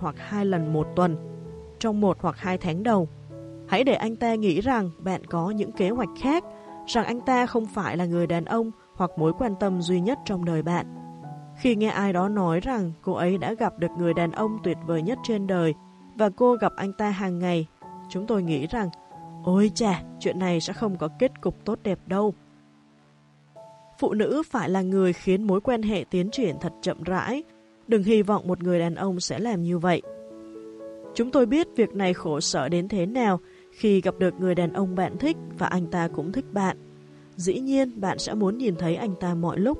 hoặc hai lần một tuần, trong một hoặc hai tháng đầu. Hãy để anh ta nghĩ rằng bạn có những kế hoạch khác, rằng anh ta không phải là người đàn ông hoặc mối quan tâm duy nhất trong đời bạn. Khi nghe ai đó nói rằng cô ấy đã gặp được người đàn ông tuyệt vời nhất trên đời và cô gặp anh ta hàng ngày, chúng tôi nghĩ rằng Ôi chà, chuyện này sẽ không có kết cục tốt đẹp đâu. Phụ nữ phải là người khiến mối quan hệ tiến triển thật chậm rãi. Đừng hy vọng một người đàn ông sẽ làm như vậy. Chúng tôi biết việc này khổ sở đến thế nào khi gặp được người đàn ông bạn thích và anh ta cũng thích bạn. Dĩ nhiên bạn sẽ muốn nhìn thấy anh ta mọi lúc.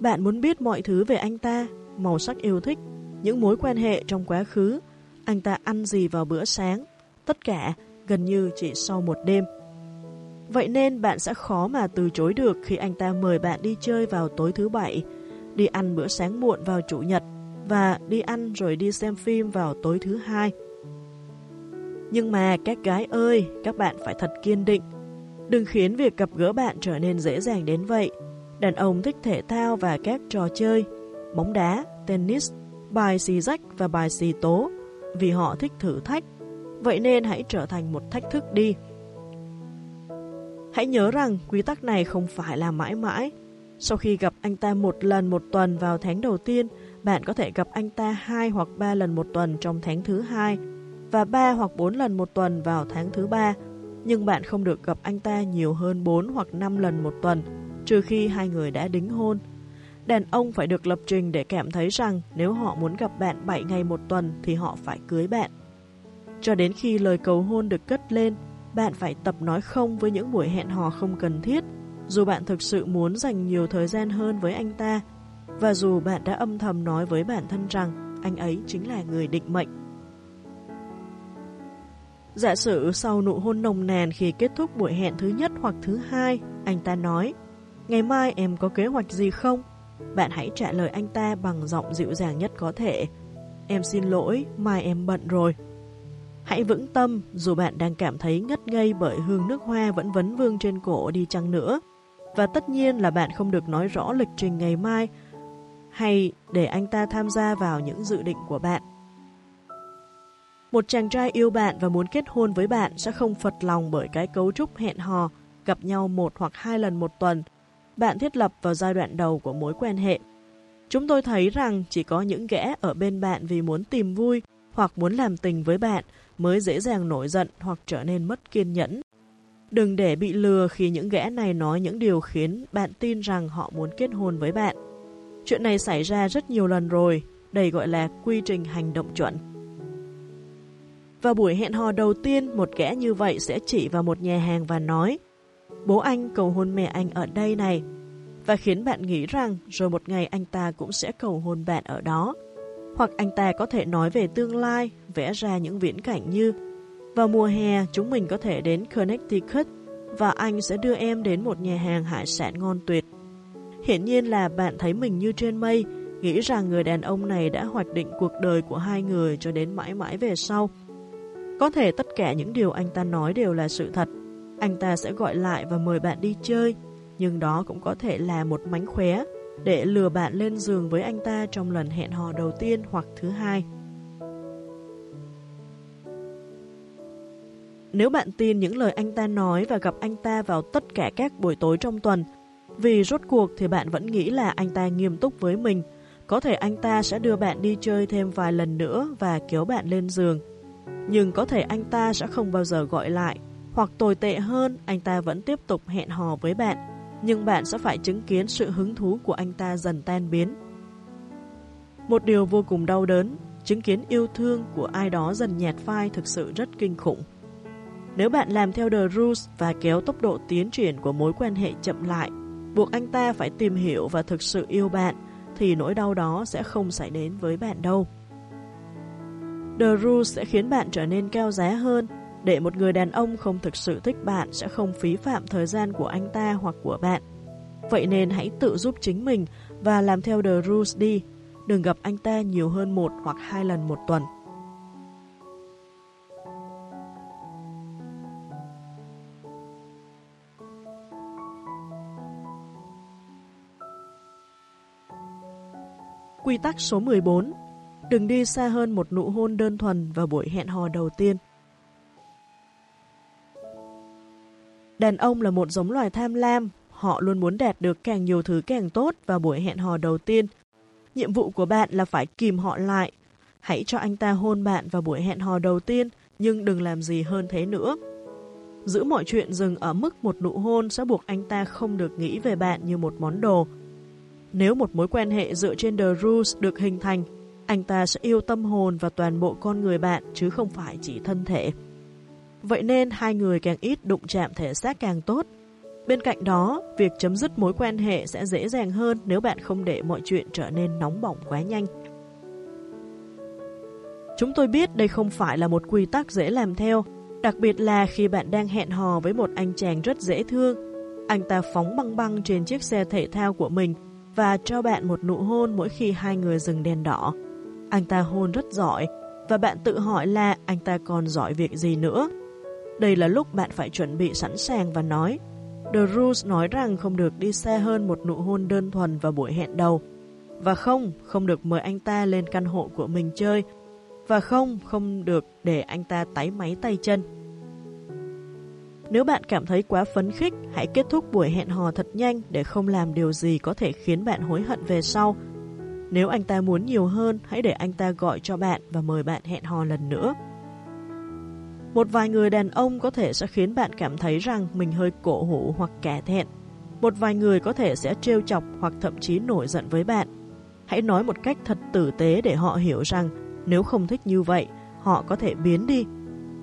Bạn muốn biết mọi thứ về anh ta, màu sắc yêu thích, những mối quan hệ trong quá khứ, anh ta ăn gì vào bữa sáng, tất cả gần như chỉ sau một đêm. Vậy nên bạn sẽ khó mà từ chối được khi anh ta mời bạn đi chơi vào tối thứ bảy, đi ăn bữa sáng muộn vào chủ nhật và đi ăn rồi đi xem phim vào tối thứ hai. Nhưng mà các gái ơi, các bạn phải thật kiên định. Đừng khiến việc gặp gỡ bạn trở nên dễ dàng đến vậy. Đàn ông thích thể thao và các trò chơi, bóng đá, tennis, bài xì rách và bài xì tố, vì họ thích thử thách Vậy nên hãy trở thành một thách thức đi. Hãy nhớ rằng quy tắc này không phải là mãi mãi. Sau khi gặp anh ta một lần một tuần vào tháng đầu tiên, bạn có thể gặp anh ta hai hoặc ba lần một tuần trong tháng thứ hai và ba hoặc bốn lần một tuần vào tháng thứ ba. Nhưng bạn không được gặp anh ta nhiều hơn 4 hoặc 5 lần một tuần, trừ khi hai người đã đính hôn. Đàn ông phải được lập trình để cảm thấy rằng nếu họ muốn gặp bạn 7 ngày một tuần thì họ phải cưới bạn. Cho đến khi lời cầu hôn được cất lên, bạn phải tập nói không với những buổi hẹn hò không cần thiết, dù bạn thực sự muốn dành nhiều thời gian hơn với anh ta, và dù bạn đã âm thầm nói với bản thân rằng anh ấy chính là người định mệnh. Giả sử sau nụ hôn nồng nàn khi kết thúc buổi hẹn thứ nhất hoặc thứ hai, anh ta nói, ngày mai em có kế hoạch gì không? Bạn hãy trả lời anh ta bằng giọng dịu dàng nhất có thể. Em xin lỗi, mai em bận rồi. Hãy vững tâm dù bạn đang cảm thấy ngất ngây bởi hương nước hoa vẫn vấn vương trên cổ đi chăng nữa. Và tất nhiên là bạn không được nói rõ lịch trình ngày mai hay để anh ta tham gia vào những dự định của bạn. Một chàng trai yêu bạn và muốn kết hôn với bạn sẽ không phật lòng bởi cái cấu trúc hẹn hò, gặp nhau một hoặc hai lần một tuần, bạn thiết lập vào giai đoạn đầu của mối quan hệ. Chúng tôi thấy rằng chỉ có những gã ở bên bạn vì muốn tìm vui hoặc muốn làm tình với bạn mới dễ dàng nổi giận hoặc trở nên mất kiên nhẫn. Đừng để bị lừa khi những gã này nói những điều khiến bạn tin rằng họ muốn kết hôn với bạn. Chuyện này xảy ra rất nhiều lần rồi, đây gọi là quy trình hành động chuẩn. Vào buổi hẹn hò đầu tiên, một kẻ như vậy sẽ chỉ vào một nhà hàng và nói Bố anh cầu hôn mẹ anh ở đây này và khiến bạn nghĩ rằng rồi một ngày anh ta cũng sẽ cầu hôn bạn ở đó. Hoặc anh ta có thể nói về tương lai, vẽ ra những viễn cảnh như Vào mùa hè, chúng mình có thể đến Connecticut và anh sẽ đưa em đến một nhà hàng hải sản ngon tuyệt. Hiển nhiên là bạn thấy mình như trên mây, nghĩ rằng người đàn ông này đã hoạch định cuộc đời của hai người cho đến mãi mãi về sau. Có thể tất cả những điều anh ta nói đều là sự thật. Anh ta sẽ gọi lại và mời bạn đi chơi, nhưng đó cũng có thể là một mánh khóe để lừa bạn lên giường với anh ta trong lần hẹn hò đầu tiên hoặc thứ hai. Nếu bạn tin những lời anh ta nói và gặp anh ta vào tất cả các buổi tối trong tuần, vì rốt cuộc thì bạn vẫn nghĩ là anh ta nghiêm túc với mình, có thể anh ta sẽ đưa bạn đi chơi thêm vài lần nữa và kéo bạn lên giường. Nhưng có thể anh ta sẽ không bao giờ gọi lại, hoặc tồi tệ hơn, anh ta vẫn tiếp tục hẹn hò với bạn nhưng bạn sẽ phải chứng kiến sự hứng thú của anh ta dần tan biến. Một điều vô cùng đau đớn, chứng kiến yêu thương của ai đó dần nhạt phai thực sự rất kinh khủng. Nếu bạn làm theo The Rules và kéo tốc độ tiến triển của mối quan hệ chậm lại, buộc anh ta phải tìm hiểu và thực sự yêu bạn, thì nỗi đau đó sẽ không xảy đến với bạn đâu. The Rules sẽ khiến bạn trở nên cao giá hơn để một người đàn ông không thực sự thích bạn sẽ không phí phạm thời gian của anh ta hoặc của bạn. Vậy nên hãy tự giúp chính mình và làm theo The Rules đi. Đừng gặp anh ta nhiều hơn một hoặc hai lần một tuần. Quy tắc số 14 đừng đi xa hơn một nụ hôn đơn thuần vào buổi hẹn hò đầu tiên. Đàn ông là một giống loài tham lam, họ luôn muốn đạt được càng nhiều thứ càng tốt vào buổi hẹn hò đầu tiên. Nhiệm vụ của bạn là phải kìm họ lại. Hãy cho anh ta hôn bạn vào buổi hẹn hò đầu tiên, nhưng đừng làm gì hơn thế nữa. Giữ mọi chuyện dừng ở mức một nụ hôn sẽ buộc anh ta không được nghĩ về bạn như một món đồ. Nếu một mối quan hệ dựa trên The Rules được hình thành, anh ta sẽ yêu tâm hồn và toàn bộ con người bạn chứ không phải chỉ thân thể. Vậy nên hai người càng ít đụng chạm thể xác càng tốt. Bên cạnh đó, việc chấm dứt mối quan hệ sẽ dễ dàng hơn nếu bạn không để mọi chuyện trở nên nóng bỏng quá nhanh. Chúng tôi biết đây không phải là một quy tắc dễ làm theo, đặc biệt là khi bạn đang hẹn hò với một anh chàng rất dễ thương. Anh ta phóng băng băng trên chiếc xe thể thao của mình và cho bạn một nụ hôn mỗi khi hai người dừng đèn đỏ. Anh ta hôn rất giỏi và bạn tự hỏi là anh ta còn giỏi việc gì nữa. Đây là lúc bạn phải chuẩn bị sẵn sàng và nói The Rules nói rằng không được đi xa hơn một nụ hôn đơn thuần vào buổi hẹn đầu. Và không, không được mời anh ta lên căn hộ của mình chơi. Và không, không được để anh ta tái máy tay chân. Nếu bạn cảm thấy quá phấn khích, hãy kết thúc buổi hẹn hò thật nhanh để không làm điều gì có thể khiến bạn hối hận về sau. Nếu anh ta muốn nhiều hơn, hãy để anh ta gọi cho bạn và mời bạn hẹn hò lần nữa. Một vài người đàn ông có thể sẽ khiến bạn cảm thấy rằng mình hơi cổ hủ hoặc kẻ thẹn. Một vài người có thể sẽ trêu chọc hoặc thậm chí nổi giận với bạn. Hãy nói một cách thật tử tế để họ hiểu rằng nếu không thích như vậy, họ có thể biến đi.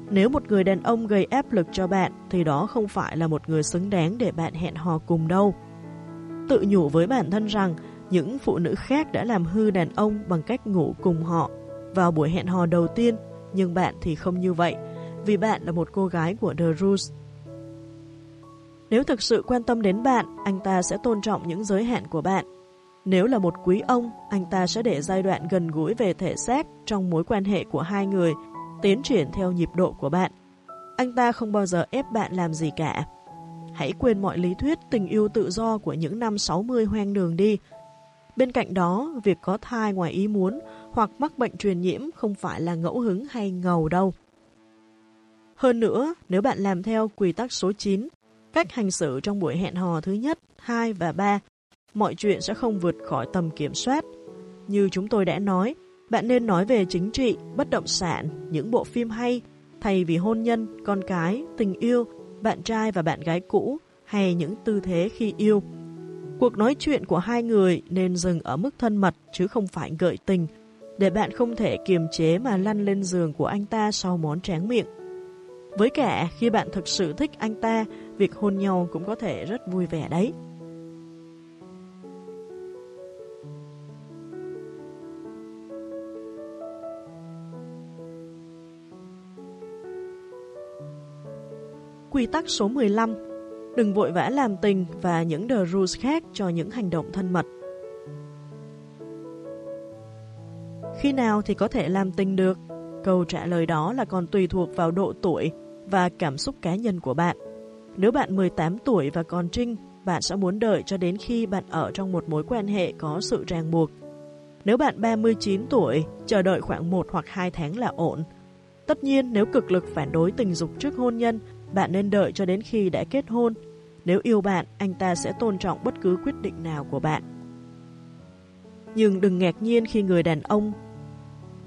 Nếu một người đàn ông gây áp lực cho bạn thì đó không phải là một người xứng đáng để bạn hẹn hò cùng đâu. Tự nhủ với bản thân rằng những phụ nữ khác đã làm hư đàn ông bằng cách ngủ cùng họ vào buổi hẹn hò đầu tiên, nhưng bạn thì không như vậy vì bạn là một cô gái của The Rules. Nếu thực sự quan tâm đến bạn, anh ta sẽ tôn trọng những giới hạn của bạn. Nếu là một quý ông, anh ta sẽ để giai đoạn gần gũi về thể xác trong mối quan hệ của hai người tiến triển theo nhịp độ của bạn. Anh ta không bao giờ ép bạn làm gì cả. Hãy quên mọi lý thuyết tình yêu tự do của những năm 60 hoang đường đi. Bên cạnh đó, việc có thai ngoài ý muốn hoặc mắc bệnh truyền nhiễm không phải là ngẫu hứng hay ngầu đâu. Hơn nữa, nếu bạn làm theo quy tắc số 9, cách hành xử trong buổi hẹn hò thứ nhất, 2 và 3, mọi chuyện sẽ không vượt khỏi tầm kiểm soát. Như chúng tôi đã nói, bạn nên nói về chính trị, bất động sản, những bộ phim hay, thay vì hôn nhân, con cái, tình yêu, bạn trai và bạn gái cũ, hay những tư thế khi yêu. Cuộc nói chuyện của hai người nên dừng ở mức thân mật chứ không phải gợi tình, để bạn không thể kiềm chế mà lăn lên giường của anh ta sau món tráng miệng. Với cả khi bạn thực sự thích anh ta, việc hôn nhau cũng có thể rất vui vẻ đấy. Quy tắc số 15 Đừng vội vã làm tình và những the rules khác cho những hành động thân mật. Khi nào thì có thể làm tình được? Câu trả lời đó là còn tùy thuộc vào độ tuổi và cảm xúc cá nhân của bạn. Nếu bạn 18 tuổi và còn trinh, bạn sẽ muốn đợi cho đến khi bạn ở trong một mối quan hệ có sự ràng buộc. Nếu bạn 39 tuổi, chờ đợi khoảng 1 hoặc 2 tháng là ổn. Tất nhiên, nếu cực lực phản đối tình dục trước hôn nhân, bạn nên đợi cho đến khi đã kết hôn. Nếu yêu bạn, anh ta sẽ tôn trọng bất cứ quyết định nào của bạn. Nhưng đừng ngạc nhiên khi người đàn ông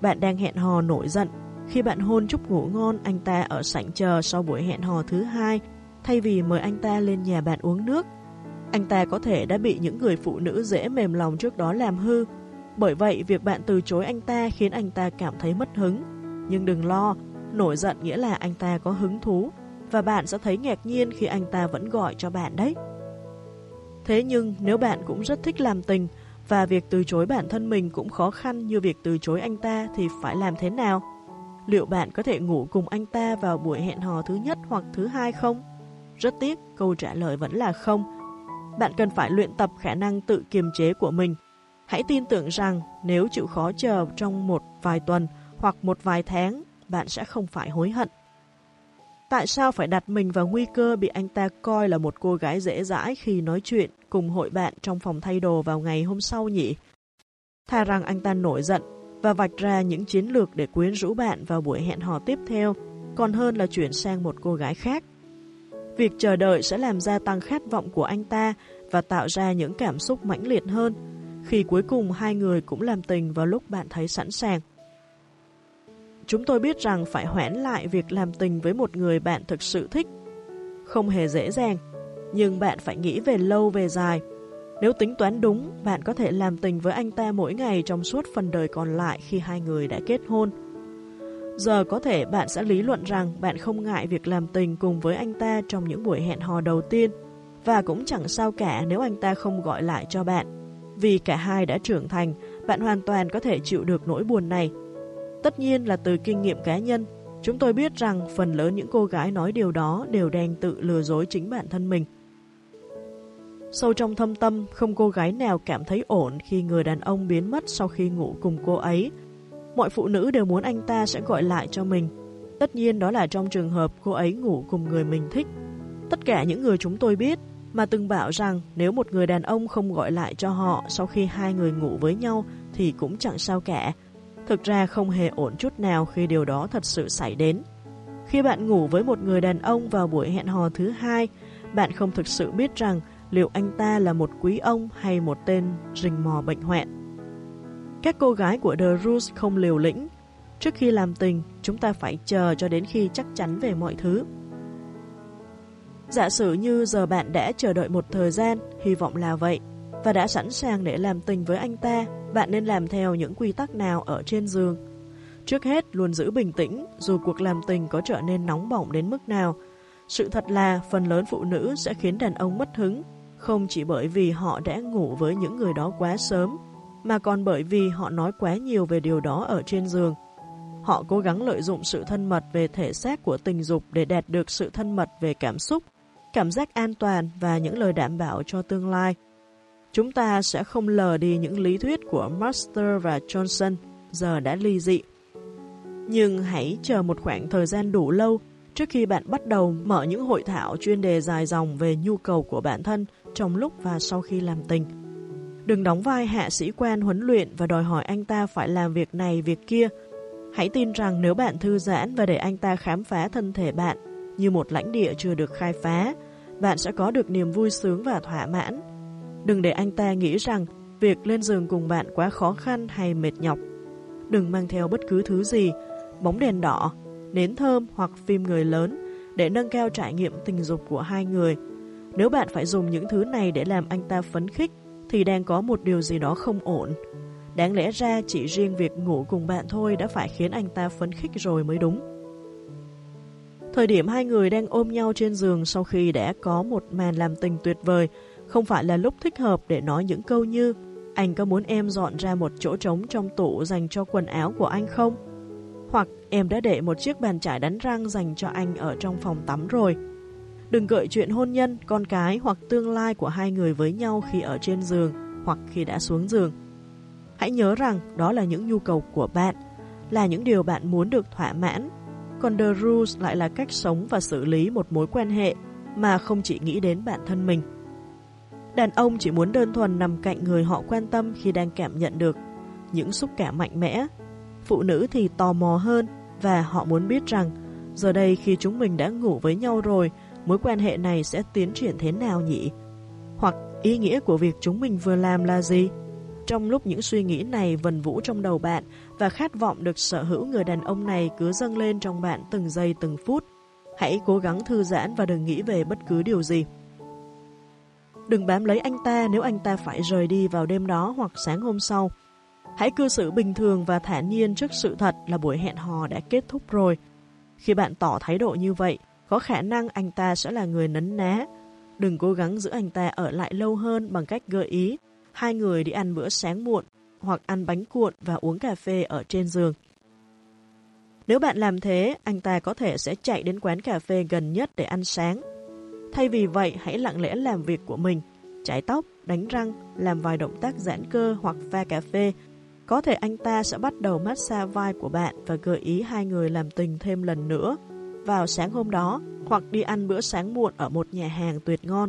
bạn đang hẹn hò nổi giận khi bạn hôn chúc ngủ ngon anh ta ở sảnh chờ sau buổi hẹn hò thứ hai, thay vì mời anh ta lên nhà bạn uống nước. Anh ta có thể đã bị những người phụ nữ dễ mềm lòng trước đó làm hư. Bởi vậy, việc bạn từ chối anh ta khiến anh ta cảm thấy mất hứng. Nhưng đừng lo, nổi giận nghĩa là anh ta có hứng thú, và bạn sẽ thấy ngạc nhiên khi anh ta vẫn gọi cho bạn đấy. Thế nhưng, nếu bạn cũng rất thích làm tình, và việc từ chối bản thân mình cũng khó khăn như việc từ chối anh ta thì phải làm thế nào? Liệu bạn có thể ngủ cùng anh ta vào buổi hẹn hò thứ nhất hoặc thứ hai không? Rất tiếc, câu trả lời vẫn là không. Bạn cần phải luyện tập khả năng tự kiềm chế của mình. Hãy tin tưởng rằng nếu chịu khó chờ trong một vài tuần hoặc một vài tháng, bạn sẽ không phải hối hận. Tại sao phải đặt mình vào nguy cơ bị anh ta coi là một cô gái dễ dãi khi nói chuyện cùng hội bạn trong phòng thay đồ vào ngày hôm sau nhỉ? Thà rằng anh ta nổi giận, và vạch ra những chiến lược để quyến rũ bạn vào buổi hẹn hò tiếp theo, còn hơn là chuyển sang một cô gái khác. Việc chờ đợi sẽ làm gia tăng khát vọng của anh ta và tạo ra những cảm xúc mãnh liệt hơn, khi cuối cùng hai người cũng làm tình vào lúc bạn thấy sẵn sàng. Chúng tôi biết rằng phải hoãn lại việc làm tình với một người bạn thực sự thích. Không hề dễ dàng, nhưng bạn phải nghĩ về lâu về dài. Nếu tính toán đúng, bạn có thể làm tình với anh ta mỗi ngày trong suốt phần đời còn lại khi hai người đã kết hôn. Giờ có thể bạn sẽ lý luận rằng bạn không ngại việc làm tình cùng với anh ta trong những buổi hẹn hò đầu tiên và cũng chẳng sao cả nếu anh ta không gọi lại cho bạn. Vì cả hai đã trưởng thành, bạn hoàn toàn có thể chịu được nỗi buồn này. Tất nhiên là từ kinh nghiệm cá nhân, chúng tôi biết rằng phần lớn những cô gái nói điều đó đều đang tự lừa dối chính bản thân mình. Sâu trong thâm tâm, không cô gái nào cảm thấy ổn khi người đàn ông biến mất sau khi ngủ cùng cô ấy. Mọi phụ nữ đều muốn anh ta sẽ gọi lại cho mình. Tất nhiên đó là trong trường hợp cô ấy ngủ cùng người mình thích. Tất cả những người chúng tôi biết mà từng bảo rằng nếu một người đàn ông không gọi lại cho họ sau khi hai người ngủ với nhau thì cũng chẳng sao cả. Thực ra không hề ổn chút nào khi điều đó thật sự xảy đến. Khi bạn ngủ với một người đàn ông vào buổi hẹn hò thứ hai, bạn không thực sự biết rằng liệu anh ta là một quý ông hay một tên rình mò bệnh hoạn. Các cô gái của The Roots không liều lĩnh. Trước khi làm tình, chúng ta phải chờ cho đến khi chắc chắn về mọi thứ. Giả sử như giờ bạn đã chờ đợi một thời gian, hy vọng là vậy, và đã sẵn sàng để làm tình với anh ta, bạn nên làm theo những quy tắc nào ở trên giường. Trước hết, luôn giữ bình tĩnh, dù cuộc làm tình có trở nên nóng bỏng đến mức nào. Sự thật là phần lớn phụ nữ sẽ khiến đàn ông mất hứng, không chỉ bởi vì họ đã ngủ với những người đó quá sớm, mà còn bởi vì họ nói quá nhiều về điều đó ở trên giường. Họ cố gắng lợi dụng sự thân mật về thể xác của tình dục để đạt được sự thân mật về cảm xúc, cảm giác an toàn và những lời đảm bảo cho tương lai. Chúng ta sẽ không lờ đi những lý thuyết của Master và Johnson, giờ đã ly dị. Nhưng hãy chờ một khoảng thời gian đủ lâu trước khi bạn bắt đầu mở những hội thảo chuyên đề dài dòng về nhu cầu của bản thân trong lúc và sau khi làm tình. Đừng đóng vai hạ sĩ quan huấn luyện và đòi hỏi anh ta phải làm việc này việc kia. Hãy tin rằng nếu bạn thư giãn và để anh ta khám phá thân thể bạn như một lãnh địa chưa được khai phá, bạn sẽ có được niềm vui sướng và thỏa mãn. Đừng để anh ta nghĩ rằng việc lên giường cùng bạn quá khó khăn hay mệt nhọc. Đừng mang theo bất cứ thứ gì, bóng đèn đỏ, nến thơm hoặc phim người lớn để nâng cao trải nghiệm tình dục của hai người. Nếu bạn phải dùng những thứ này để làm anh ta phấn khích, thì đang có một điều gì đó không ổn. Đáng lẽ ra chỉ riêng việc ngủ cùng bạn thôi đã phải khiến anh ta phấn khích rồi mới đúng. Thời điểm hai người đang ôm nhau trên giường sau khi đã có một màn làm tình tuyệt vời, không phải là lúc thích hợp để nói những câu như Anh có muốn em dọn ra một chỗ trống trong tủ dành cho quần áo của anh không? Hoặc em đã để một chiếc bàn chải đánh răng dành cho anh ở trong phòng tắm rồi. Đừng gợi chuyện hôn nhân, con cái hoặc tương lai của hai người với nhau khi ở trên giường hoặc khi đã xuống giường. Hãy nhớ rằng đó là những nhu cầu của bạn, là những điều bạn muốn được thỏa mãn còn The Rules lại là cách sống và xử lý một mối quan hệ mà không chỉ nghĩ đến bản thân mình. Đàn ông chỉ muốn đơn thuần nằm cạnh người họ quan tâm khi đang cảm nhận được những xúc cảm mạnh mẽ. Phụ nữ thì tò mò hơn và họ muốn biết rằng giờ đây khi chúng mình đã ngủ với nhau rồi, mối quan hệ này sẽ tiến triển thế nào nhỉ? Hoặc ý nghĩa của việc chúng mình vừa làm là gì? Trong lúc những suy nghĩ này vần vũ trong đầu bạn và khát vọng được sở hữu người đàn ông này cứ dâng lên trong bạn từng giây từng phút, hãy cố gắng thư giãn và đừng nghĩ về bất cứ điều gì. Đừng bám lấy anh ta nếu anh ta phải rời đi vào đêm đó hoặc sáng hôm sau. Hãy cư xử bình thường và thản nhiên trước sự thật là buổi hẹn hò đã kết thúc rồi. Khi bạn tỏ thái độ như vậy, có khả năng anh ta sẽ là người nấn ná. Đừng cố gắng giữ anh ta ở lại lâu hơn bằng cách gợi ý hai người đi ăn bữa sáng muộn hoặc ăn bánh cuộn và uống cà phê ở trên giường. Nếu bạn làm thế, anh ta có thể sẽ chạy đến quán cà phê gần nhất để ăn sáng. Thay vì vậy, hãy lặng lẽ làm việc của mình, chải tóc, đánh răng, làm vài động tác giãn cơ hoặc pha cà phê. Có thể anh ta sẽ bắt đầu massage vai của bạn và gợi ý hai người làm tình thêm lần nữa vào sáng hôm đó hoặc đi ăn bữa sáng muộn ở một nhà hàng tuyệt ngon.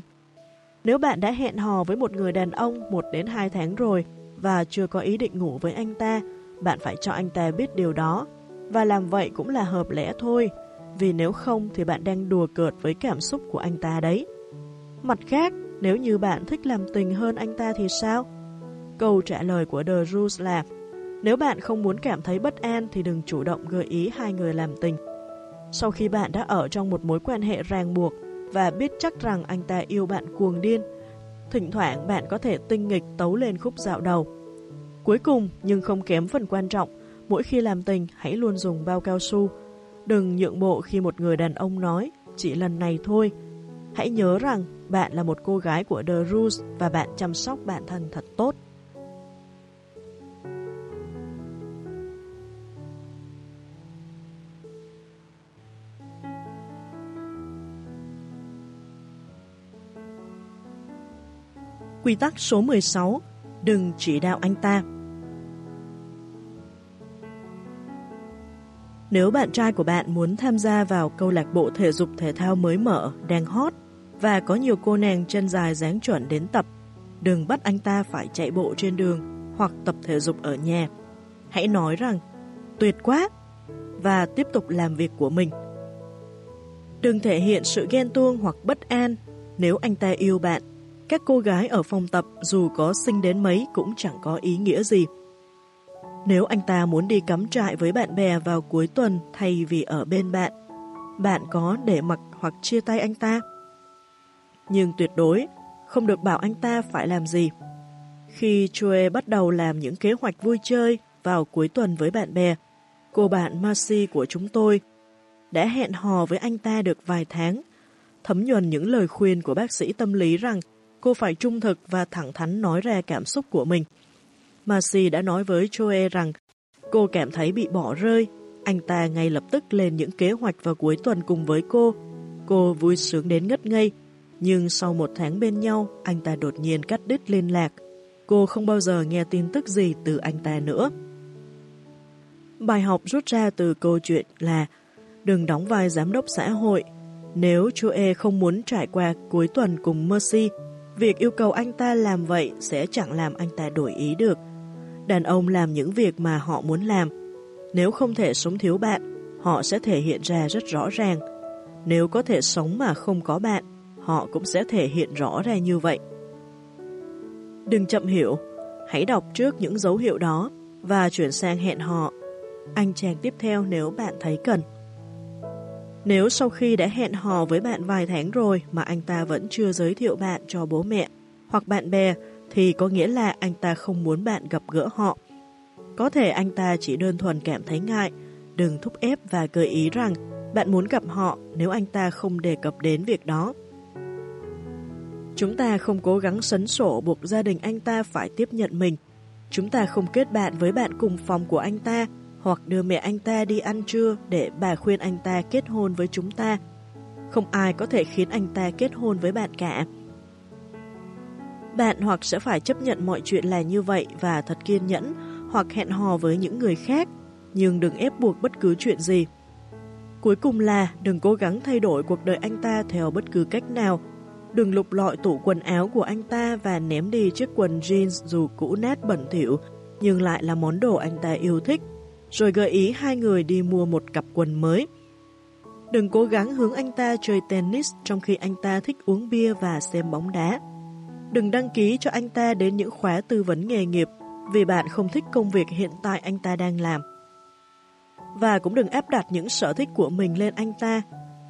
Nếu bạn đã hẹn hò với một người đàn ông 1 đến 2 tháng rồi và chưa có ý định ngủ với anh ta, bạn phải cho anh ta biết điều đó, và làm vậy cũng là hợp lẽ thôi, vì nếu không thì bạn đang đùa cợt với cảm xúc của anh ta đấy. Mặt khác, nếu như bạn thích làm tình hơn anh ta thì sao? Câu trả lời của The Rules là nếu bạn không muốn cảm thấy bất an thì đừng chủ động gợi ý hai người làm tình. Sau khi bạn đã ở trong một mối quan hệ ràng buộc và biết chắc rằng anh ta yêu bạn cuồng điên, thỉnh thoảng bạn có thể tinh nghịch tấu lên khúc dạo đầu. Cuối cùng, nhưng không kém phần quan trọng, mỗi khi làm tình hãy luôn dùng bao cao su. Đừng nhượng bộ khi một người đàn ông nói, chỉ lần này thôi. Hãy nhớ rằng bạn là một cô gái của The Rules và bạn chăm sóc bản thân thật tốt. Quy tắc số 16 Đừng chỉ đạo anh ta Nếu bạn trai của bạn muốn tham gia vào câu lạc bộ thể dục thể thao mới mở, đang hot và có nhiều cô nàng chân dài dáng chuẩn đến tập, đừng bắt anh ta phải chạy bộ trên đường hoặc tập thể dục ở nhà. Hãy nói rằng, tuyệt quá, và tiếp tục làm việc của mình. Đừng thể hiện sự ghen tuông hoặc bất an nếu anh ta yêu bạn các cô gái ở phòng tập dù có xinh đến mấy cũng chẳng có ý nghĩa gì. Nếu anh ta muốn đi cắm trại với bạn bè vào cuối tuần thay vì ở bên bạn, bạn có để mặc hoặc chia tay anh ta. Nhưng tuyệt đối không được bảo anh ta phải làm gì. Khi Chue bắt đầu làm những kế hoạch vui chơi vào cuối tuần với bạn bè, cô bạn Marcy của chúng tôi đã hẹn hò với anh ta được vài tháng, thấm nhuần những lời khuyên của bác sĩ tâm lý rằng cô phải trung thực và thẳng thắn nói ra cảm xúc của mình. Marcy đã nói với Joe rằng cô cảm thấy bị bỏ rơi. Anh ta ngay lập tức lên những kế hoạch vào cuối tuần cùng với cô. Cô vui sướng đến ngất ngây. Nhưng sau một tháng bên nhau, anh ta đột nhiên cắt đứt liên lạc. Cô không bao giờ nghe tin tức gì từ anh ta nữa. Bài học rút ra từ câu chuyện là đừng đóng vai giám đốc xã hội. Nếu Joe không muốn trải qua cuối tuần cùng Mercy, Việc yêu cầu anh ta làm vậy sẽ chẳng làm anh ta đổi ý được. Đàn ông làm những việc mà họ muốn làm. Nếu không thể sống thiếu bạn, họ sẽ thể hiện ra rất rõ ràng. Nếu có thể sống mà không có bạn, họ cũng sẽ thể hiện rõ ra như vậy. Đừng chậm hiểu, hãy đọc trước những dấu hiệu đó và chuyển sang hẹn họ. Anh chàng tiếp theo nếu bạn thấy cần. Nếu sau khi đã hẹn hò với bạn vài tháng rồi mà anh ta vẫn chưa giới thiệu bạn cho bố mẹ hoặc bạn bè thì có nghĩa là anh ta không muốn bạn gặp gỡ họ. Có thể anh ta chỉ đơn thuần cảm thấy ngại, đừng thúc ép và gợi ý rằng bạn muốn gặp họ nếu anh ta không đề cập đến việc đó. Chúng ta không cố gắng sấn sổ buộc gia đình anh ta phải tiếp nhận mình. Chúng ta không kết bạn với bạn cùng phòng của anh ta hoặc đưa mẹ anh ta đi ăn trưa để bà khuyên anh ta kết hôn với chúng ta. Không ai có thể khiến anh ta kết hôn với bạn cả. Bạn hoặc sẽ phải chấp nhận mọi chuyện là như vậy và thật kiên nhẫn, hoặc hẹn hò với những người khác, nhưng đừng ép buộc bất cứ chuyện gì. Cuối cùng là đừng cố gắng thay đổi cuộc đời anh ta theo bất cứ cách nào. Đừng lục lọi tủ quần áo của anh ta và ném đi chiếc quần jeans dù cũ nát bẩn thỉu, nhưng lại là món đồ anh ta yêu thích rồi gợi ý hai người đi mua một cặp quần mới. Đừng cố gắng hướng anh ta chơi tennis trong khi anh ta thích uống bia và xem bóng đá. Đừng đăng ký cho anh ta đến những khóa tư vấn nghề nghiệp vì bạn không thích công việc hiện tại anh ta đang làm. Và cũng đừng áp đặt những sở thích của mình lên anh ta.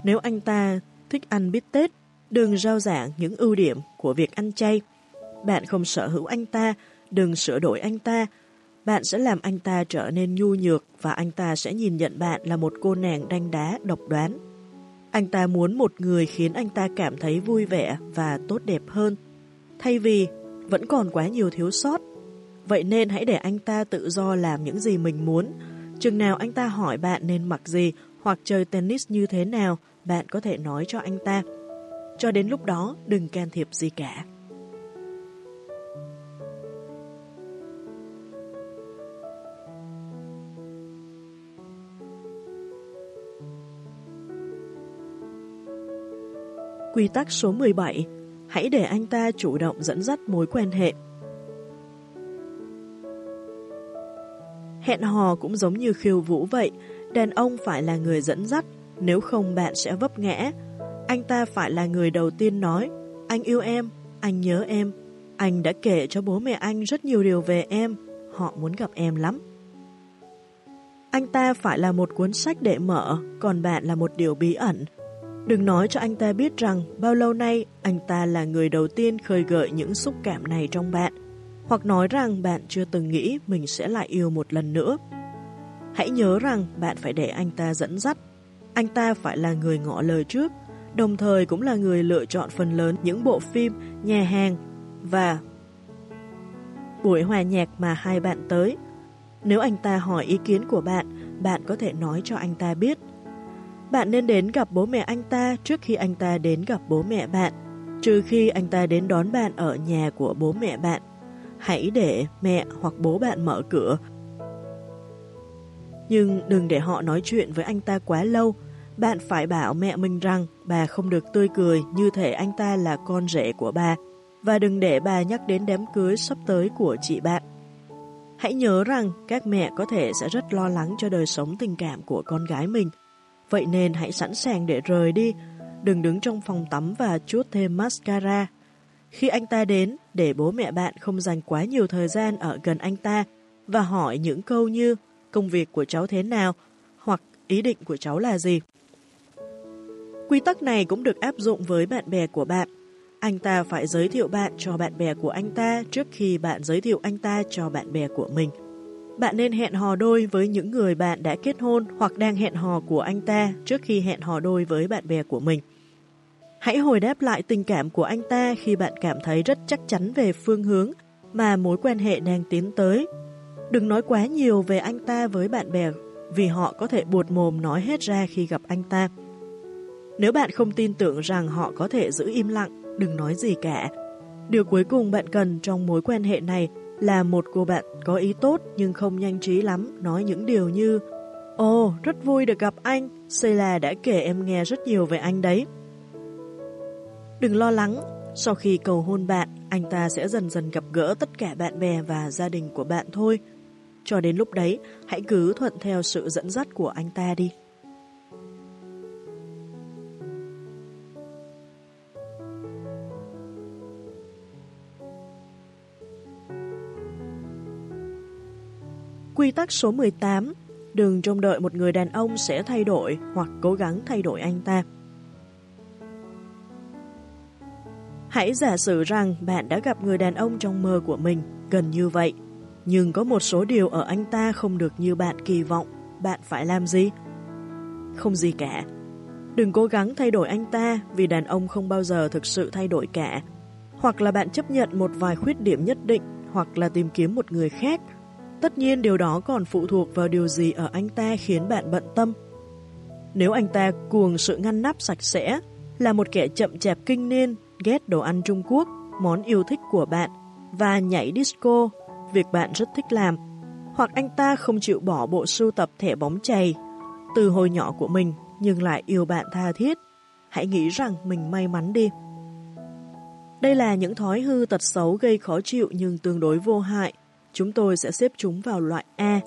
Nếu anh ta thích ăn bít tết, đừng rao giảng những ưu điểm của việc ăn chay. Bạn không sở hữu anh ta, đừng sửa đổi anh ta, bạn sẽ làm anh ta trở nên nhu nhược và anh ta sẽ nhìn nhận bạn là một cô nàng đanh đá, độc đoán. Anh ta muốn một người khiến anh ta cảm thấy vui vẻ và tốt đẹp hơn, thay vì vẫn còn quá nhiều thiếu sót. Vậy nên hãy để anh ta tự do làm những gì mình muốn. Chừng nào anh ta hỏi bạn nên mặc gì hoặc chơi tennis như thế nào, bạn có thể nói cho anh ta. Cho đến lúc đó, đừng can thiệp gì cả. Quy tắc số 17 Hãy để anh ta chủ động dẫn dắt mối quan hệ Hẹn hò cũng giống như khiêu vũ vậy, đàn ông phải là người dẫn dắt, nếu không bạn sẽ vấp ngã. Anh ta phải là người đầu tiên nói, anh yêu em, anh nhớ em, anh đã kể cho bố mẹ anh rất nhiều điều về em, họ muốn gặp em lắm. Anh ta phải là một cuốn sách để mở, còn bạn là một điều bí ẩn. Đừng nói cho anh ta biết rằng bao lâu nay anh ta là người đầu tiên khơi gợi những xúc cảm này trong bạn, hoặc nói rằng bạn chưa từng nghĩ mình sẽ lại yêu một lần nữa. Hãy nhớ rằng bạn phải để anh ta dẫn dắt. Anh ta phải là người ngỏ lời trước, đồng thời cũng là người lựa chọn phần lớn những bộ phim, nhà hàng và buổi hòa nhạc mà hai bạn tới. Nếu anh ta hỏi ý kiến của bạn, bạn có thể nói cho anh ta biết. Bạn nên đến gặp bố mẹ anh ta trước khi anh ta đến gặp bố mẹ bạn, trừ khi anh ta đến đón bạn ở nhà của bố mẹ bạn. Hãy để mẹ hoặc bố bạn mở cửa. Nhưng đừng để họ nói chuyện với anh ta quá lâu. Bạn phải bảo mẹ mình rằng bà không được tươi cười như thể anh ta là con rể của bà và đừng để bà nhắc đến đám cưới sắp tới của chị bạn. Hãy nhớ rằng các mẹ có thể sẽ rất lo lắng cho đời sống tình cảm của con gái mình. Vậy nên hãy sẵn sàng để rời đi, đừng đứng trong phòng tắm và chuốt thêm mascara. Khi anh ta đến, để bố mẹ bạn không dành quá nhiều thời gian ở gần anh ta và hỏi những câu như công việc của cháu thế nào hoặc ý định của cháu là gì. Quy tắc này cũng được áp dụng với bạn bè của bạn. Anh ta phải giới thiệu bạn cho bạn bè của anh ta trước khi bạn giới thiệu anh ta cho bạn bè của mình. Bạn nên hẹn hò đôi với những người bạn đã kết hôn hoặc đang hẹn hò của anh ta trước khi hẹn hò đôi với bạn bè của mình. Hãy hồi đáp lại tình cảm của anh ta khi bạn cảm thấy rất chắc chắn về phương hướng mà mối quan hệ đang tiến tới. Đừng nói quá nhiều về anh ta với bạn bè, vì họ có thể buột mồm nói hết ra khi gặp anh ta. Nếu bạn không tin tưởng rằng họ có thể giữ im lặng, đừng nói gì cả. Điều cuối cùng bạn cần trong mối quan hệ này là một cô bạn có ý tốt nhưng không nhanh trí lắm, nói những điều như Ồ, oh, rất vui được gặp anh, Sheila đã kể em nghe rất nhiều về anh đấy. Đừng lo lắng, sau khi cầu hôn bạn, anh ta sẽ dần dần gặp gỡ tất cả bạn bè và gia đình của bạn thôi. Cho đến lúc đấy, hãy cứ thuận theo sự dẫn dắt của anh ta đi. Quy tắc số 18 Đừng trông đợi một người đàn ông sẽ thay đổi hoặc cố gắng thay đổi anh ta. Hãy giả sử rằng bạn đã gặp người đàn ông trong mơ của mình, gần như vậy. Nhưng có một số điều ở anh ta không được như bạn kỳ vọng. Bạn phải làm gì? Không gì cả. Đừng cố gắng thay đổi anh ta vì đàn ông không bao giờ thực sự thay đổi cả. Hoặc là bạn chấp nhận một vài khuyết điểm nhất định hoặc là tìm kiếm một người khác Tất nhiên điều đó còn phụ thuộc vào điều gì ở anh ta khiến bạn bận tâm. Nếu anh ta cuồng sự ngăn nắp sạch sẽ, là một kẻ chậm chạp kinh niên, ghét đồ ăn Trung Quốc, món yêu thích của bạn, và nhảy disco, việc bạn rất thích làm, hoặc anh ta không chịu bỏ bộ sưu tập thẻ bóng chày từ hồi nhỏ của mình nhưng lại yêu bạn tha thiết, hãy nghĩ rằng mình may mắn đi. Đây là những thói hư tật xấu gây khó chịu nhưng tương đối vô hại, chúng tôi sẽ xếp chúng vào loại A.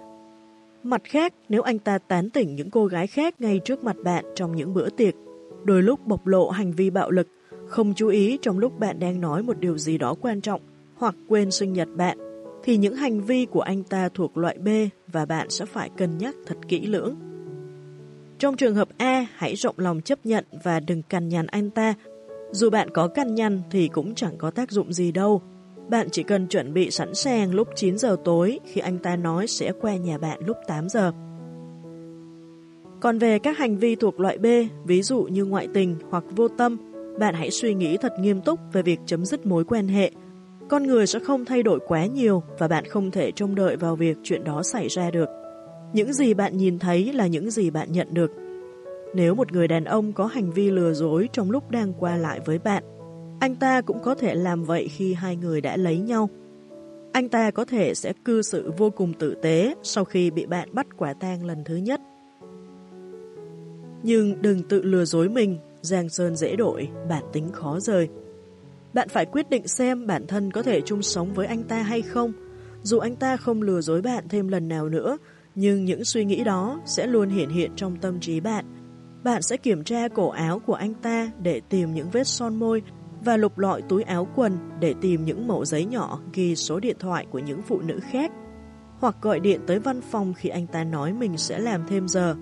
Mặt khác, nếu anh ta tán tỉnh những cô gái khác ngay trước mặt bạn trong những bữa tiệc, đôi lúc bộc lộ hành vi bạo lực, không chú ý trong lúc bạn đang nói một điều gì đó quan trọng hoặc quên sinh nhật bạn, thì những hành vi của anh ta thuộc loại B và bạn sẽ phải cân nhắc thật kỹ lưỡng. Trong trường hợp A, hãy rộng lòng chấp nhận và đừng cằn nhằn anh ta. Dù bạn có cằn nhằn thì cũng chẳng có tác dụng gì đâu, bạn chỉ cần chuẩn bị sẵn sàng lúc 9 giờ tối khi anh ta nói sẽ qua nhà bạn lúc 8 giờ. Còn về các hành vi thuộc loại B, ví dụ như ngoại tình hoặc vô tâm, bạn hãy suy nghĩ thật nghiêm túc về việc chấm dứt mối quan hệ. Con người sẽ không thay đổi quá nhiều và bạn không thể trông đợi vào việc chuyện đó xảy ra được. Những gì bạn nhìn thấy là những gì bạn nhận được. Nếu một người đàn ông có hành vi lừa dối trong lúc đang qua lại với bạn, anh ta cũng có thể làm vậy khi hai người đã lấy nhau. Anh ta có thể sẽ cư xử vô cùng tử tế sau khi bị bạn bắt quả tang lần thứ nhất. Nhưng đừng tự lừa dối mình, giang sơn dễ đổi, bản tính khó rời. Bạn phải quyết định xem bản thân có thể chung sống với anh ta hay không. Dù anh ta không lừa dối bạn thêm lần nào nữa, nhưng những suy nghĩ đó sẽ luôn hiện hiện trong tâm trí bạn. Bạn sẽ kiểm tra cổ áo của anh ta để tìm những vết son môi và lục lọi túi áo quần để tìm những mẫu giấy nhỏ ghi số điện thoại của những phụ nữ khác. Hoặc gọi điện tới văn phòng khi anh ta nói mình sẽ làm thêm giờ.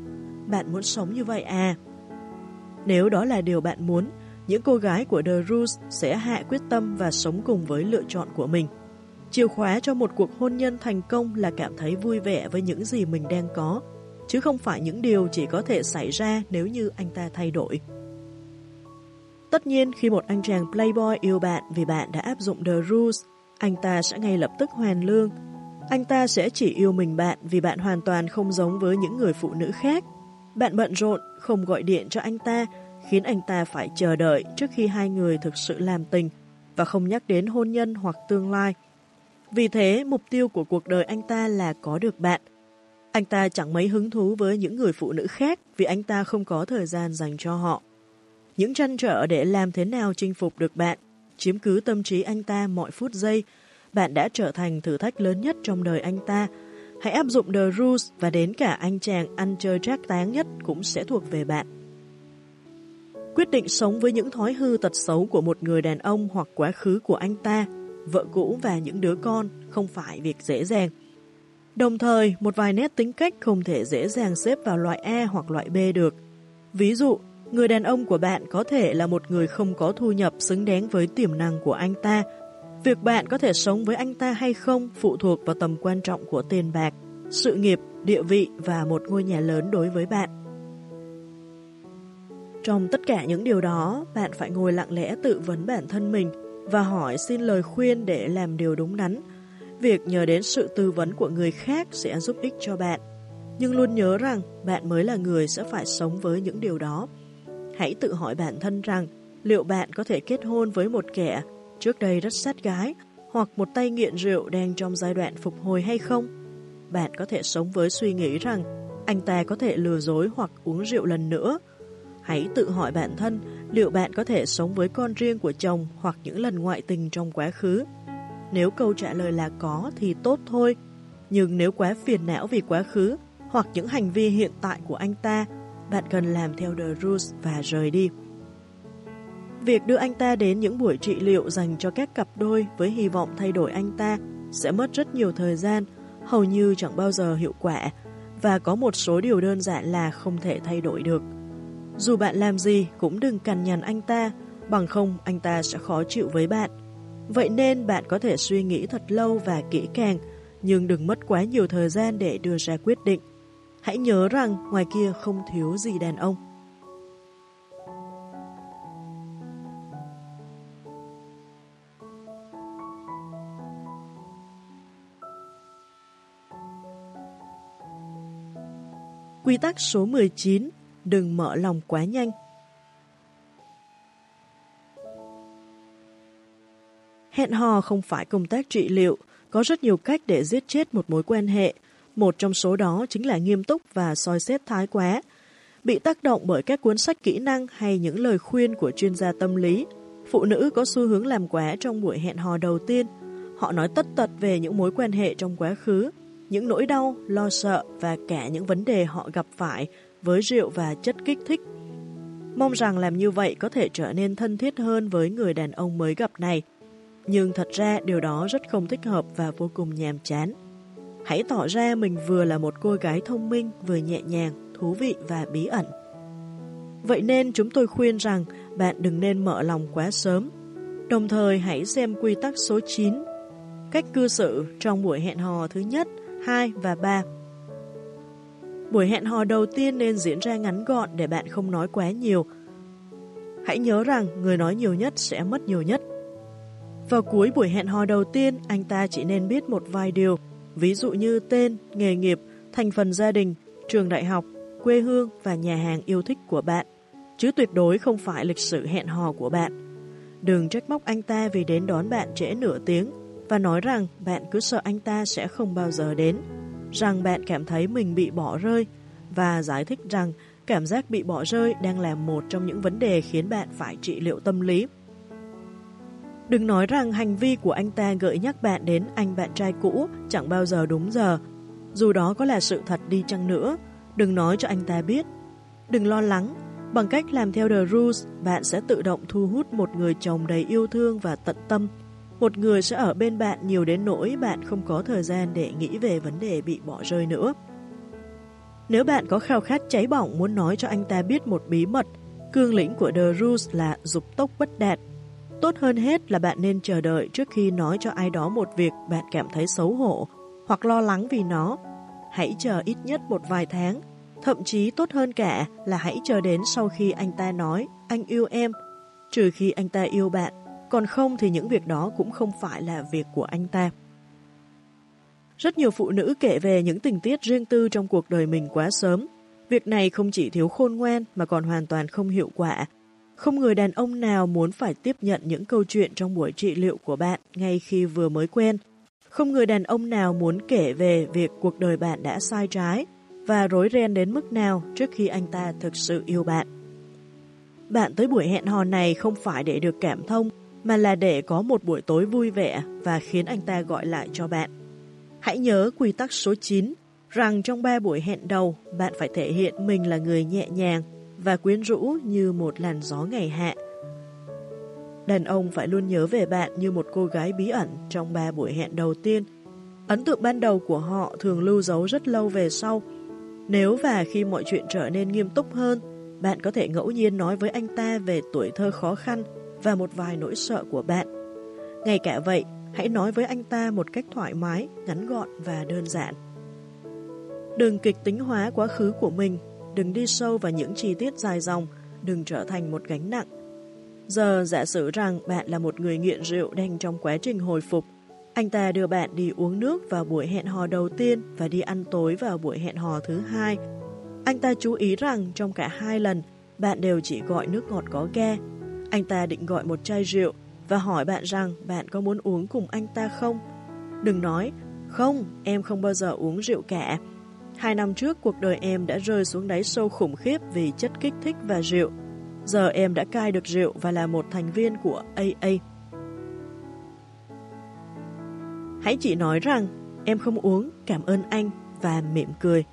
Bạn muốn sống như vậy à? Nếu đó là điều bạn muốn, những cô gái của The Ruse sẽ hạ quyết tâm và sống cùng với lựa chọn của mình. Chìa khóa cho một cuộc hôn nhân thành công là cảm thấy vui vẻ với những gì mình đang có, chứ không phải những điều chỉ có thể xảy ra nếu như anh ta thay đổi. Tất nhiên khi một anh chàng playboy yêu bạn vì bạn đã áp dụng The Rules, anh ta sẽ ngay lập tức hoàn lương. Anh ta sẽ chỉ yêu mình bạn vì bạn hoàn toàn không giống với những người phụ nữ khác. Bạn bận rộn, không gọi điện cho anh ta, khiến anh ta phải chờ đợi trước khi hai người thực sự làm tình và không nhắc đến hôn nhân hoặc tương lai. Vì thế, mục tiêu của cuộc đời anh ta là có được bạn. Anh ta chẳng mấy hứng thú với những người phụ nữ khác vì anh ta không có thời gian dành cho họ. Những trăn trở để làm thế nào chinh phục được bạn, chiếm cứ tâm trí anh ta mọi phút giây, bạn đã trở thành thử thách lớn nhất trong đời anh ta. Hãy áp dụng The Rules và đến cả anh chàng ăn chơi trác táng nhất cũng sẽ thuộc về bạn. Quyết định sống với những thói hư tật xấu của một người đàn ông hoặc quá khứ của anh ta, vợ cũ và những đứa con không phải việc dễ dàng. Đồng thời, một vài nét tính cách không thể dễ dàng xếp vào loại A hoặc loại B được. Ví dụ, người đàn ông của bạn có thể là một người không có thu nhập xứng đáng với tiềm năng của anh ta. Việc bạn có thể sống với anh ta hay không phụ thuộc vào tầm quan trọng của tiền bạc, sự nghiệp, địa vị và một ngôi nhà lớn đối với bạn. Trong tất cả những điều đó, bạn phải ngồi lặng lẽ tự vấn bản thân mình và hỏi xin lời khuyên để làm điều đúng đắn. Việc nhờ đến sự tư vấn của người khác sẽ giúp ích cho bạn. Nhưng luôn nhớ rằng bạn mới là người sẽ phải sống với những điều đó. Hãy tự hỏi bản thân rằng liệu bạn có thể kết hôn với một kẻ trước đây rất sát gái hoặc một tay nghiện rượu đang trong giai đoạn phục hồi hay không? Bạn có thể sống với suy nghĩ rằng anh ta có thể lừa dối hoặc uống rượu lần nữa. Hãy tự hỏi bản thân liệu bạn có thể sống với con riêng của chồng hoặc những lần ngoại tình trong quá khứ. Nếu câu trả lời là có thì tốt thôi, nhưng nếu quá phiền não vì quá khứ hoặc những hành vi hiện tại của anh ta bạn cần làm theo The Rules và rời đi. Việc đưa anh ta đến những buổi trị liệu dành cho các cặp đôi với hy vọng thay đổi anh ta sẽ mất rất nhiều thời gian, hầu như chẳng bao giờ hiệu quả, và có một số điều đơn giản là không thể thay đổi được. Dù bạn làm gì cũng đừng cằn nhằn anh ta, bằng không anh ta sẽ khó chịu với bạn. Vậy nên bạn có thể suy nghĩ thật lâu và kỹ càng, nhưng đừng mất quá nhiều thời gian để đưa ra quyết định. Hãy nhớ rằng ngoài kia không thiếu gì đàn ông. Quy tắc số 19 Đừng mở lòng quá nhanh Hẹn hò không phải công tác trị liệu, có rất nhiều cách để giết chết một mối quan hệ, một trong số đó chính là nghiêm túc và soi xét thái quá. Bị tác động bởi các cuốn sách kỹ năng hay những lời khuyên của chuyên gia tâm lý, phụ nữ có xu hướng làm quá trong buổi hẹn hò đầu tiên. Họ nói tất tật về những mối quan hệ trong quá khứ, những nỗi đau, lo sợ và cả những vấn đề họ gặp phải với rượu và chất kích thích. Mong rằng làm như vậy có thể trở nên thân thiết hơn với người đàn ông mới gặp này. Nhưng thật ra điều đó rất không thích hợp và vô cùng nhàm chán. Hãy tỏ ra mình vừa là một cô gái thông minh, vừa nhẹ nhàng, thú vị và bí ẩn. Vậy nên chúng tôi khuyên rằng bạn đừng nên mở lòng quá sớm. Đồng thời hãy xem quy tắc số 9, cách cư xử trong buổi hẹn hò thứ nhất, 2 và 3. Buổi hẹn hò đầu tiên nên diễn ra ngắn gọn để bạn không nói quá nhiều. Hãy nhớ rằng người nói nhiều nhất sẽ mất nhiều nhất. Vào cuối buổi hẹn hò đầu tiên, anh ta chỉ nên biết một vài điều ví dụ như tên, nghề nghiệp, thành phần gia đình, trường đại học, quê hương và nhà hàng yêu thích của bạn, chứ tuyệt đối không phải lịch sử hẹn hò của bạn. Đừng trách móc anh ta vì đến đón bạn trễ nửa tiếng và nói rằng bạn cứ sợ anh ta sẽ không bao giờ đến, rằng bạn cảm thấy mình bị bỏ rơi và giải thích rằng cảm giác bị bỏ rơi đang là một trong những vấn đề khiến bạn phải trị liệu tâm lý. Đừng nói rằng hành vi của anh ta gợi nhắc bạn đến anh bạn trai cũ chẳng bao giờ đúng giờ. Dù đó có là sự thật đi chăng nữa, đừng nói cho anh ta biết. Đừng lo lắng, bằng cách làm theo The Rules, bạn sẽ tự động thu hút một người chồng đầy yêu thương và tận tâm. Một người sẽ ở bên bạn nhiều đến nỗi bạn không có thời gian để nghĩ về vấn đề bị bỏ rơi nữa. Nếu bạn có khao khát cháy bỏng muốn nói cho anh ta biết một bí mật, cương lĩnh của The Rules là dục tốc bất đạt. Tốt hơn hết là bạn nên chờ đợi trước khi nói cho ai đó một việc bạn cảm thấy xấu hổ hoặc lo lắng vì nó. Hãy chờ ít nhất một vài tháng, thậm chí tốt hơn cả là hãy chờ đến sau khi anh ta nói anh yêu em, trừ khi anh ta yêu bạn, còn không thì những việc đó cũng không phải là việc của anh ta. Rất nhiều phụ nữ kể về những tình tiết riêng tư trong cuộc đời mình quá sớm. Việc này không chỉ thiếu khôn ngoan mà còn hoàn toàn không hiệu quả. Không người đàn ông nào muốn phải tiếp nhận những câu chuyện trong buổi trị liệu của bạn ngay khi vừa mới quen. Không người đàn ông nào muốn kể về việc cuộc đời bạn đã sai trái và rối ren đến mức nào trước khi anh ta thực sự yêu bạn. Bạn tới buổi hẹn hò này không phải để được cảm thông, mà là để có một buổi tối vui vẻ và khiến anh ta gọi lại cho bạn. Hãy nhớ quy tắc số 9 rằng trong ba buổi hẹn đầu bạn phải thể hiện mình là người nhẹ nhàng và quyến rũ như một làn gió ngày hạ. Đàn ông phải luôn nhớ về bạn như một cô gái bí ẩn trong ba buổi hẹn đầu tiên. Ấn tượng ban đầu của họ thường lưu dấu rất lâu về sau. Nếu và khi mọi chuyện trở nên nghiêm túc hơn, bạn có thể ngẫu nhiên nói với anh ta về tuổi thơ khó khăn và một vài nỗi sợ của bạn. Ngay cả vậy, hãy nói với anh ta một cách thoải mái, ngắn gọn và đơn giản. Đừng kịch tính hóa quá khứ của mình, đừng đi sâu vào những chi tiết dài dòng, đừng trở thành một gánh nặng. Giờ giả sử rằng bạn là một người nghiện rượu đang trong quá trình hồi phục, anh ta đưa bạn đi uống nước vào buổi hẹn hò đầu tiên và đi ăn tối vào buổi hẹn hò thứ hai. Anh ta chú ý rằng trong cả hai lần, bạn đều chỉ gọi nước ngọt có ga. Anh ta định gọi một chai rượu và hỏi bạn rằng bạn có muốn uống cùng anh ta không. Đừng nói, không, em không bao giờ uống rượu cả. Hai năm trước cuộc đời em đã rơi xuống đáy sâu khủng khiếp vì chất kích thích và rượu. Giờ em đã cai được rượu và là một thành viên của AA. Hãy chỉ nói rằng em không uống, cảm ơn anh và mỉm cười.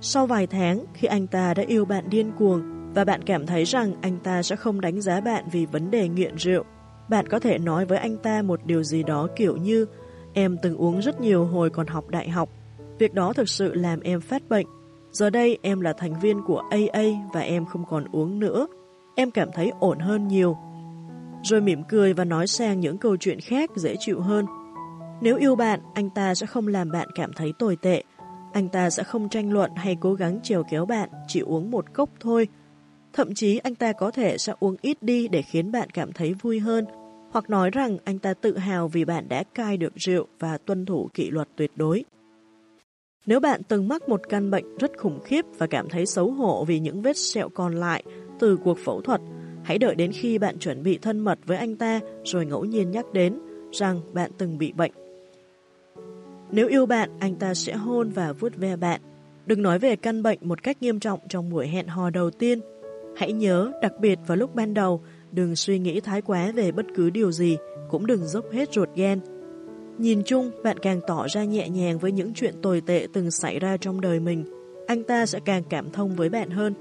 Sau vài tháng, khi anh ta đã yêu bạn điên cuồng và bạn cảm thấy rằng anh ta sẽ không đánh giá bạn vì vấn đề nghiện rượu, bạn có thể nói với anh ta một điều gì đó kiểu như Em từng uống rất nhiều hồi còn học đại học. Việc đó thực sự làm em phát bệnh. Giờ đây em là thành viên của AA và em không còn uống nữa. Em cảm thấy ổn hơn nhiều. Rồi mỉm cười và nói sang những câu chuyện khác dễ chịu hơn. Nếu yêu bạn, anh ta sẽ không làm bạn cảm thấy tồi tệ. Anh ta sẽ không tranh luận hay cố gắng chiều kéo bạn, chỉ uống một cốc thôi. Thậm chí anh ta có thể sẽ uống ít đi để khiến bạn cảm thấy vui hơn hoặc nói rằng anh ta tự hào vì bạn đã cai được rượu và tuân thủ kỷ luật tuyệt đối. Nếu bạn từng mắc một căn bệnh rất khủng khiếp và cảm thấy xấu hổ vì những vết sẹo còn lại từ cuộc phẫu thuật, hãy đợi đến khi bạn chuẩn bị thân mật với anh ta rồi ngẫu nhiên nhắc đến rằng bạn từng bị bệnh. Nếu yêu bạn, anh ta sẽ hôn và vuốt ve bạn. Đừng nói về căn bệnh một cách nghiêm trọng trong buổi hẹn hò đầu tiên. Hãy nhớ, đặc biệt vào lúc ban đầu, Đừng suy nghĩ thái quá về bất cứ điều gì, cũng đừng dốc hết ruột ghen. Nhìn chung, bạn càng tỏ ra nhẹ nhàng với những chuyện tồi tệ từng xảy ra trong đời mình, anh ta sẽ càng cảm thông với bạn hơn.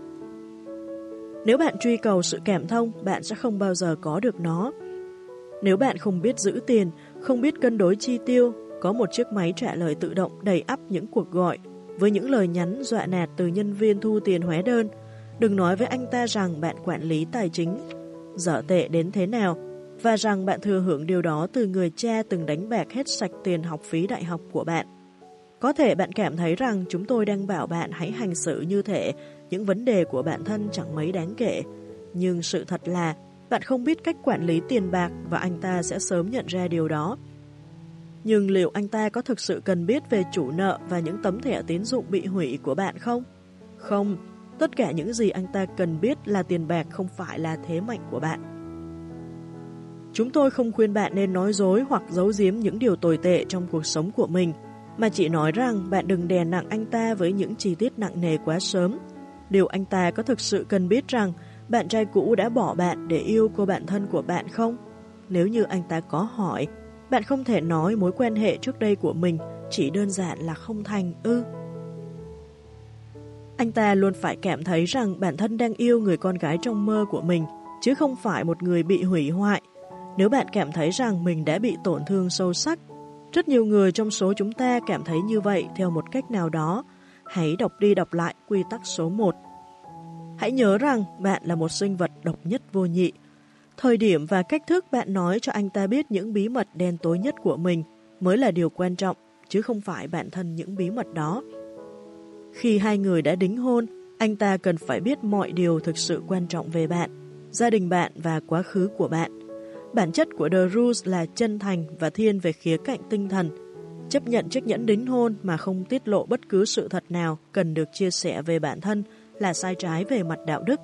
Nếu bạn truy cầu sự cảm thông, bạn sẽ không bao giờ có được nó. Nếu bạn không biết giữ tiền, không biết cân đối chi tiêu, có một chiếc máy trả lời tự động đầy ắp những cuộc gọi với những lời nhắn dọa nạt từ nhân viên thu tiền hóa đơn, đừng nói với anh ta rằng bạn quản lý tài chính dở tệ đến thế nào, và rằng bạn thừa hưởng điều đó từ người cha từng đánh bạc hết sạch tiền học phí đại học của bạn. Có thể bạn cảm thấy rằng chúng tôi đang bảo bạn hãy hành xử như thể những vấn đề của bản thân chẳng mấy đáng kể, nhưng sự thật là bạn không biết cách quản lý tiền bạc và anh ta sẽ sớm nhận ra điều đó. Nhưng liệu anh ta có thực sự cần biết về chủ nợ và những tấm thẻ tín dụng bị hủy của bạn không? Không, Tất cả những gì anh ta cần biết là tiền bạc không phải là thế mạnh của bạn. Chúng tôi không khuyên bạn nên nói dối hoặc giấu giếm những điều tồi tệ trong cuộc sống của mình, mà chỉ nói rằng bạn đừng đè nặng anh ta với những chi tiết nặng nề quá sớm. Điều anh ta có thực sự cần biết rằng bạn trai cũ đã bỏ bạn để yêu cô bạn thân của bạn không? nếu như anh ta có hỏi, bạn không thể nói mối quan hệ trước đây của mình chỉ đơn giản là không thành ư. Anh ta luôn phải cảm thấy rằng bản thân đang yêu người con gái trong mơ của mình, chứ không phải một người bị hủy hoại. Nếu bạn cảm thấy rằng mình đã bị tổn thương sâu sắc, rất nhiều người trong số chúng ta cảm thấy như vậy theo một cách nào đó. Hãy đọc đi đọc lại quy tắc số 1. Hãy nhớ rằng bạn là một sinh vật độc nhất vô nhị. Thời điểm và cách thức bạn nói cho anh ta biết những bí mật đen tối nhất của mình mới là điều quan trọng, chứ không phải bản thân những bí mật đó. Khi hai người đã đính hôn, anh ta cần phải biết mọi điều thực sự quan trọng về bạn, gia đình bạn và quá khứ của bạn. Bản chất của The Rules là chân thành và thiên về khía cạnh tinh thần. Chấp nhận chiếc nhẫn đính hôn mà không tiết lộ bất cứ sự thật nào cần được chia sẻ về bản thân là sai trái về mặt đạo đức.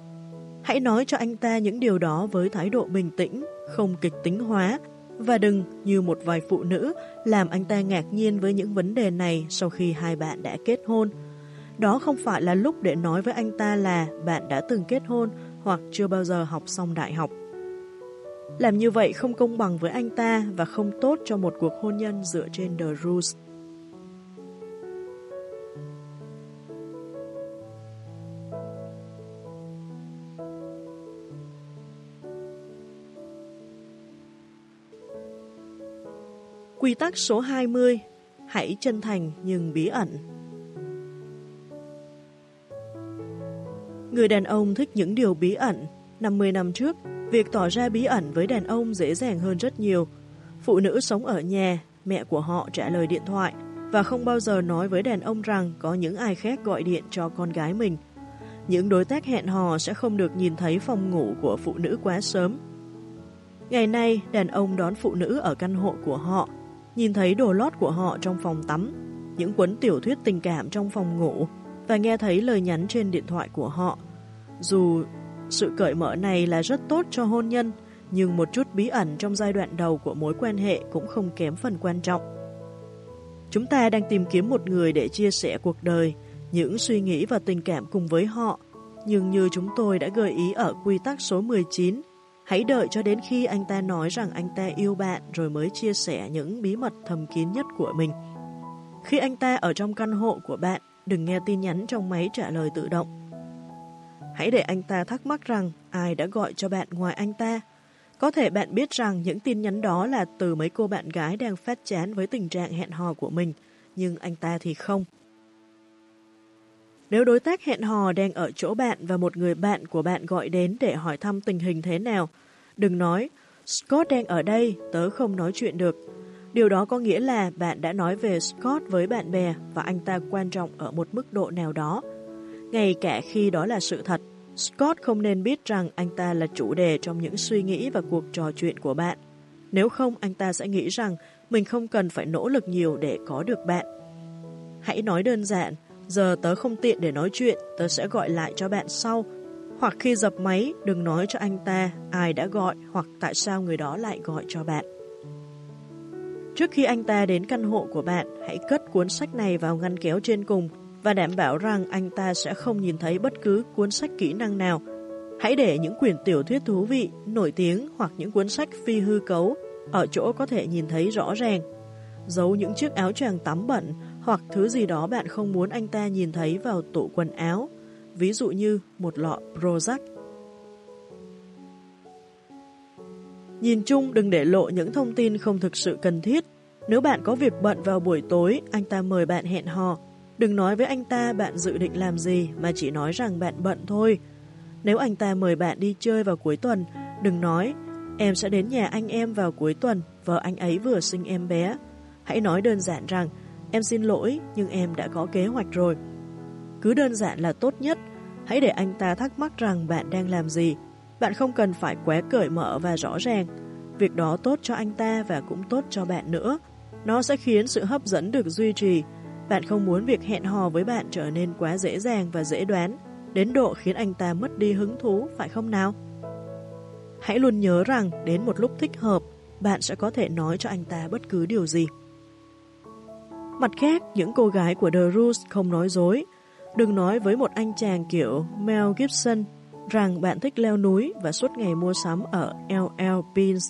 Hãy nói cho anh ta những điều đó với thái độ bình tĩnh, không kịch tính hóa, và đừng như một vài phụ nữ làm anh ta ngạc nhiên với những vấn đề này sau khi hai bạn đã kết hôn. Đó không phải là lúc để nói với anh ta là bạn đã từng kết hôn hoặc chưa bao giờ học xong đại học. Làm như vậy không công bằng với anh ta và không tốt cho một cuộc hôn nhân dựa trên The Rules. Quy tắc số 20 Hãy chân thành nhưng bí ẩn Người đàn ông thích những điều bí ẩn 50 năm trước, việc tỏ ra bí ẩn với đàn ông dễ dàng hơn rất nhiều. Phụ nữ sống ở nhà, mẹ của họ trả lời điện thoại và không bao giờ nói với đàn ông rằng có những ai khác gọi điện cho con gái mình. Những đối tác hẹn hò sẽ không được nhìn thấy phòng ngủ của phụ nữ quá sớm. Ngày nay, đàn ông đón phụ nữ ở căn hộ của họ, nhìn thấy đồ lót của họ trong phòng tắm, những cuốn tiểu thuyết tình cảm trong phòng ngủ và nghe thấy lời nhắn trên điện thoại của họ. Dù sự cởi mở này là rất tốt cho hôn nhân, nhưng một chút bí ẩn trong giai đoạn đầu của mối quan hệ cũng không kém phần quan trọng. Chúng ta đang tìm kiếm một người để chia sẻ cuộc đời, những suy nghĩ và tình cảm cùng với họ. Nhưng như chúng tôi đã gợi ý ở quy tắc số 19, hãy đợi cho đến khi anh ta nói rằng anh ta yêu bạn rồi mới chia sẻ những bí mật thầm kín nhất của mình. Khi anh ta ở trong căn hộ của bạn, đừng nghe tin nhắn trong máy trả lời tự động Hãy để anh ta thắc mắc rằng ai đã gọi cho bạn ngoài anh ta. Có thể bạn biết rằng những tin nhắn đó là từ mấy cô bạn gái đang phát chán với tình trạng hẹn hò của mình, nhưng anh ta thì không. Nếu đối tác hẹn hò đang ở chỗ bạn và một người bạn của bạn gọi đến để hỏi thăm tình hình thế nào, đừng nói, Scott đang ở đây, tớ không nói chuyện được. Điều đó có nghĩa là bạn đã nói về Scott với bạn bè và anh ta quan trọng ở một mức độ nào đó ngay cả khi đó là sự thật. Scott không nên biết rằng anh ta là chủ đề trong những suy nghĩ và cuộc trò chuyện của bạn. Nếu không, anh ta sẽ nghĩ rằng mình không cần phải nỗ lực nhiều để có được bạn. Hãy nói đơn giản, giờ tớ không tiện để nói chuyện, tớ sẽ gọi lại cho bạn sau. Hoặc khi dập máy, đừng nói cho anh ta ai đã gọi hoặc tại sao người đó lại gọi cho bạn. Trước khi anh ta đến căn hộ của bạn, hãy cất cuốn sách này vào ngăn kéo trên cùng và đảm bảo rằng anh ta sẽ không nhìn thấy bất cứ cuốn sách kỹ năng nào. Hãy để những quyển tiểu thuyết thú vị, nổi tiếng hoặc những cuốn sách phi hư cấu ở chỗ có thể nhìn thấy rõ ràng. Giấu những chiếc áo choàng tắm bẩn hoặc thứ gì đó bạn không muốn anh ta nhìn thấy vào tủ quần áo, ví dụ như một lọ Prozac. Nhìn chung đừng để lộ những thông tin không thực sự cần thiết. Nếu bạn có việc bận vào buổi tối, anh ta mời bạn hẹn hò, Đừng nói với anh ta bạn dự định làm gì mà chỉ nói rằng bạn bận thôi. Nếu anh ta mời bạn đi chơi vào cuối tuần, đừng nói em sẽ đến nhà anh em vào cuối tuần, vợ anh ấy vừa sinh em bé. Hãy nói đơn giản rằng em xin lỗi nhưng em đã có kế hoạch rồi. Cứ đơn giản là tốt nhất, hãy để anh ta thắc mắc rằng bạn đang làm gì. Bạn không cần phải quá cởi mở và rõ ràng. Việc đó tốt cho anh ta và cũng tốt cho bạn nữa. Nó sẽ khiến sự hấp dẫn được duy trì, bạn không muốn việc hẹn hò với bạn trở nên quá dễ dàng và dễ đoán, đến độ khiến anh ta mất đi hứng thú, phải không nào? Hãy luôn nhớ rằng đến một lúc thích hợp, bạn sẽ có thể nói cho anh ta bất cứ điều gì. Mặt khác, những cô gái của The Rules không nói dối. Đừng nói với một anh chàng kiểu Mel Gibson rằng bạn thích leo núi và suốt ngày mua sắm ở LL Beans.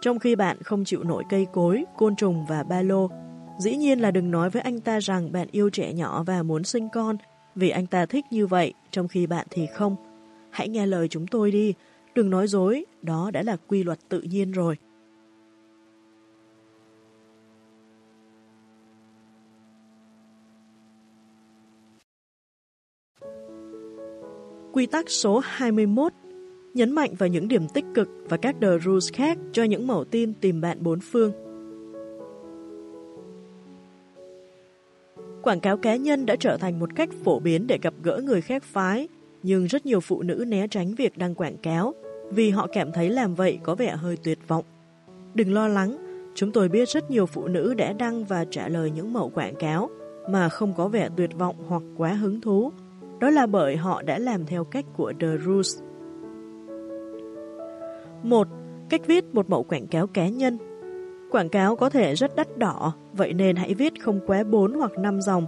Trong khi bạn không chịu nổi cây cối, côn trùng và ba lô, dĩ nhiên là đừng nói với anh ta rằng bạn yêu trẻ nhỏ và muốn sinh con, vì anh ta thích như vậy, trong khi bạn thì không. Hãy nghe lời chúng tôi đi, đừng nói dối, đó đã là quy luật tự nhiên rồi. Quy tắc số 21 Nhấn mạnh vào những điểm tích cực và các the rules khác cho những mẫu tin tìm bạn bốn phương. Quảng cáo cá nhân đã trở thành một cách phổ biến để gặp gỡ người khác phái, nhưng rất nhiều phụ nữ né tránh việc đăng quảng cáo vì họ cảm thấy làm vậy có vẻ hơi tuyệt vọng. Đừng lo lắng, chúng tôi biết rất nhiều phụ nữ đã đăng và trả lời những mẫu quảng cáo mà không có vẻ tuyệt vọng hoặc quá hứng thú. Đó là bởi họ đã làm theo cách của The Rules. 1. Cách viết một mẫu quảng cáo cá nhân Quảng cáo có thể rất đắt đỏ, vậy nên hãy viết không quá 4 hoặc 5 dòng.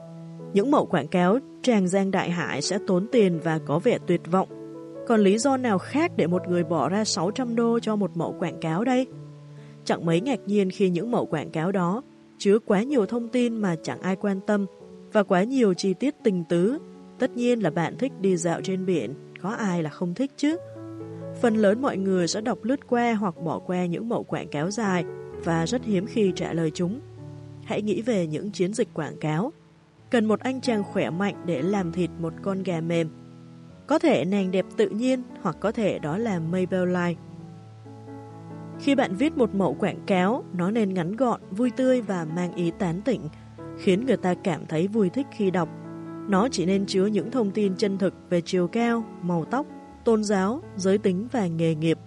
Những mẫu quảng cáo tràng giang đại hải sẽ tốn tiền và có vẻ tuyệt vọng. Còn lý do nào khác để một người bỏ ra 600 đô cho một mẫu quảng cáo đây? Chẳng mấy ngạc nhiên khi những mẫu quảng cáo đó chứa quá nhiều thông tin mà chẳng ai quan tâm và quá nhiều chi tiết tình tứ. Tất nhiên là bạn thích đi dạo trên biển, có ai là không thích chứ? Phần lớn mọi người sẽ đọc lướt qua hoặc bỏ qua những mẫu quảng cáo dài và rất hiếm khi trả lời chúng. Hãy nghĩ về những chiến dịch quảng cáo. Cần một anh chàng khỏe mạnh để làm thịt một con gà mềm. Có thể nàng đẹp tự nhiên hoặc có thể đó là Maybelline. Khi bạn viết một mẫu quảng cáo, nó nên ngắn gọn, vui tươi và mang ý tán tỉnh, khiến người ta cảm thấy vui thích khi đọc. Nó chỉ nên chứa những thông tin chân thực về chiều cao, màu tóc, tôn giáo, giới tính và nghề nghiệp.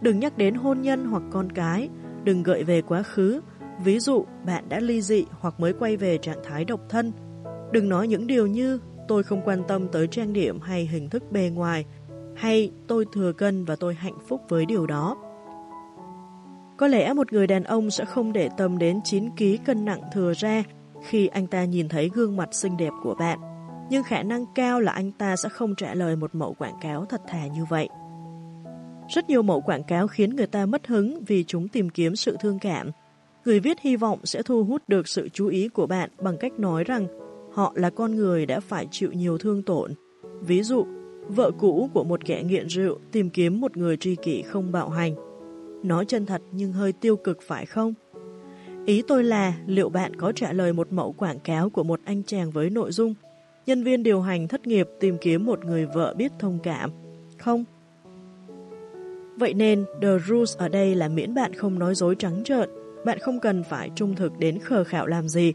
Đừng nhắc đến hôn nhân hoặc con cái, đừng gợi về quá khứ. Ví dụ, bạn đã ly dị hoặc mới quay về trạng thái độc thân. Đừng nói những điều như tôi không quan tâm tới trang điểm hay hình thức bề ngoài, hay tôi thừa cân và tôi hạnh phúc với điều đó. Có lẽ một người đàn ông sẽ không để tâm đến 9 ký cân nặng thừa ra khi anh ta nhìn thấy gương mặt xinh đẹp của bạn nhưng khả năng cao là anh ta sẽ không trả lời một mẫu quảng cáo thật thà như vậy. Rất nhiều mẫu quảng cáo khiến người ta mất hứng vì chúng tìm kiếm sự thương cảm. Người viết hy vọng sẽ thu hút được sự chú ý của bạn bằng cách nói rằng họ là con người đã phải chịu nhiều thương tổn. Ví dụ, vợ cũ của một kẻ nghiện rượu tìm kiếm một người tri kỷ không bạo hành. Nói chân thật nhưng hơi tiêu cực phải không? Ý tôi là liệu bạn có trả lời một mẫu quảng cáo của một anh chàng với nội dung nhân viên điều hành thất nghiệp tìm kiếm một người vợ biết thông cảm. Không. Vậy nên, The Rules ở đây là miễn bạn không nói dối trắng trợn, bạn không cần phải trung thực đến khờ khảo làm gì,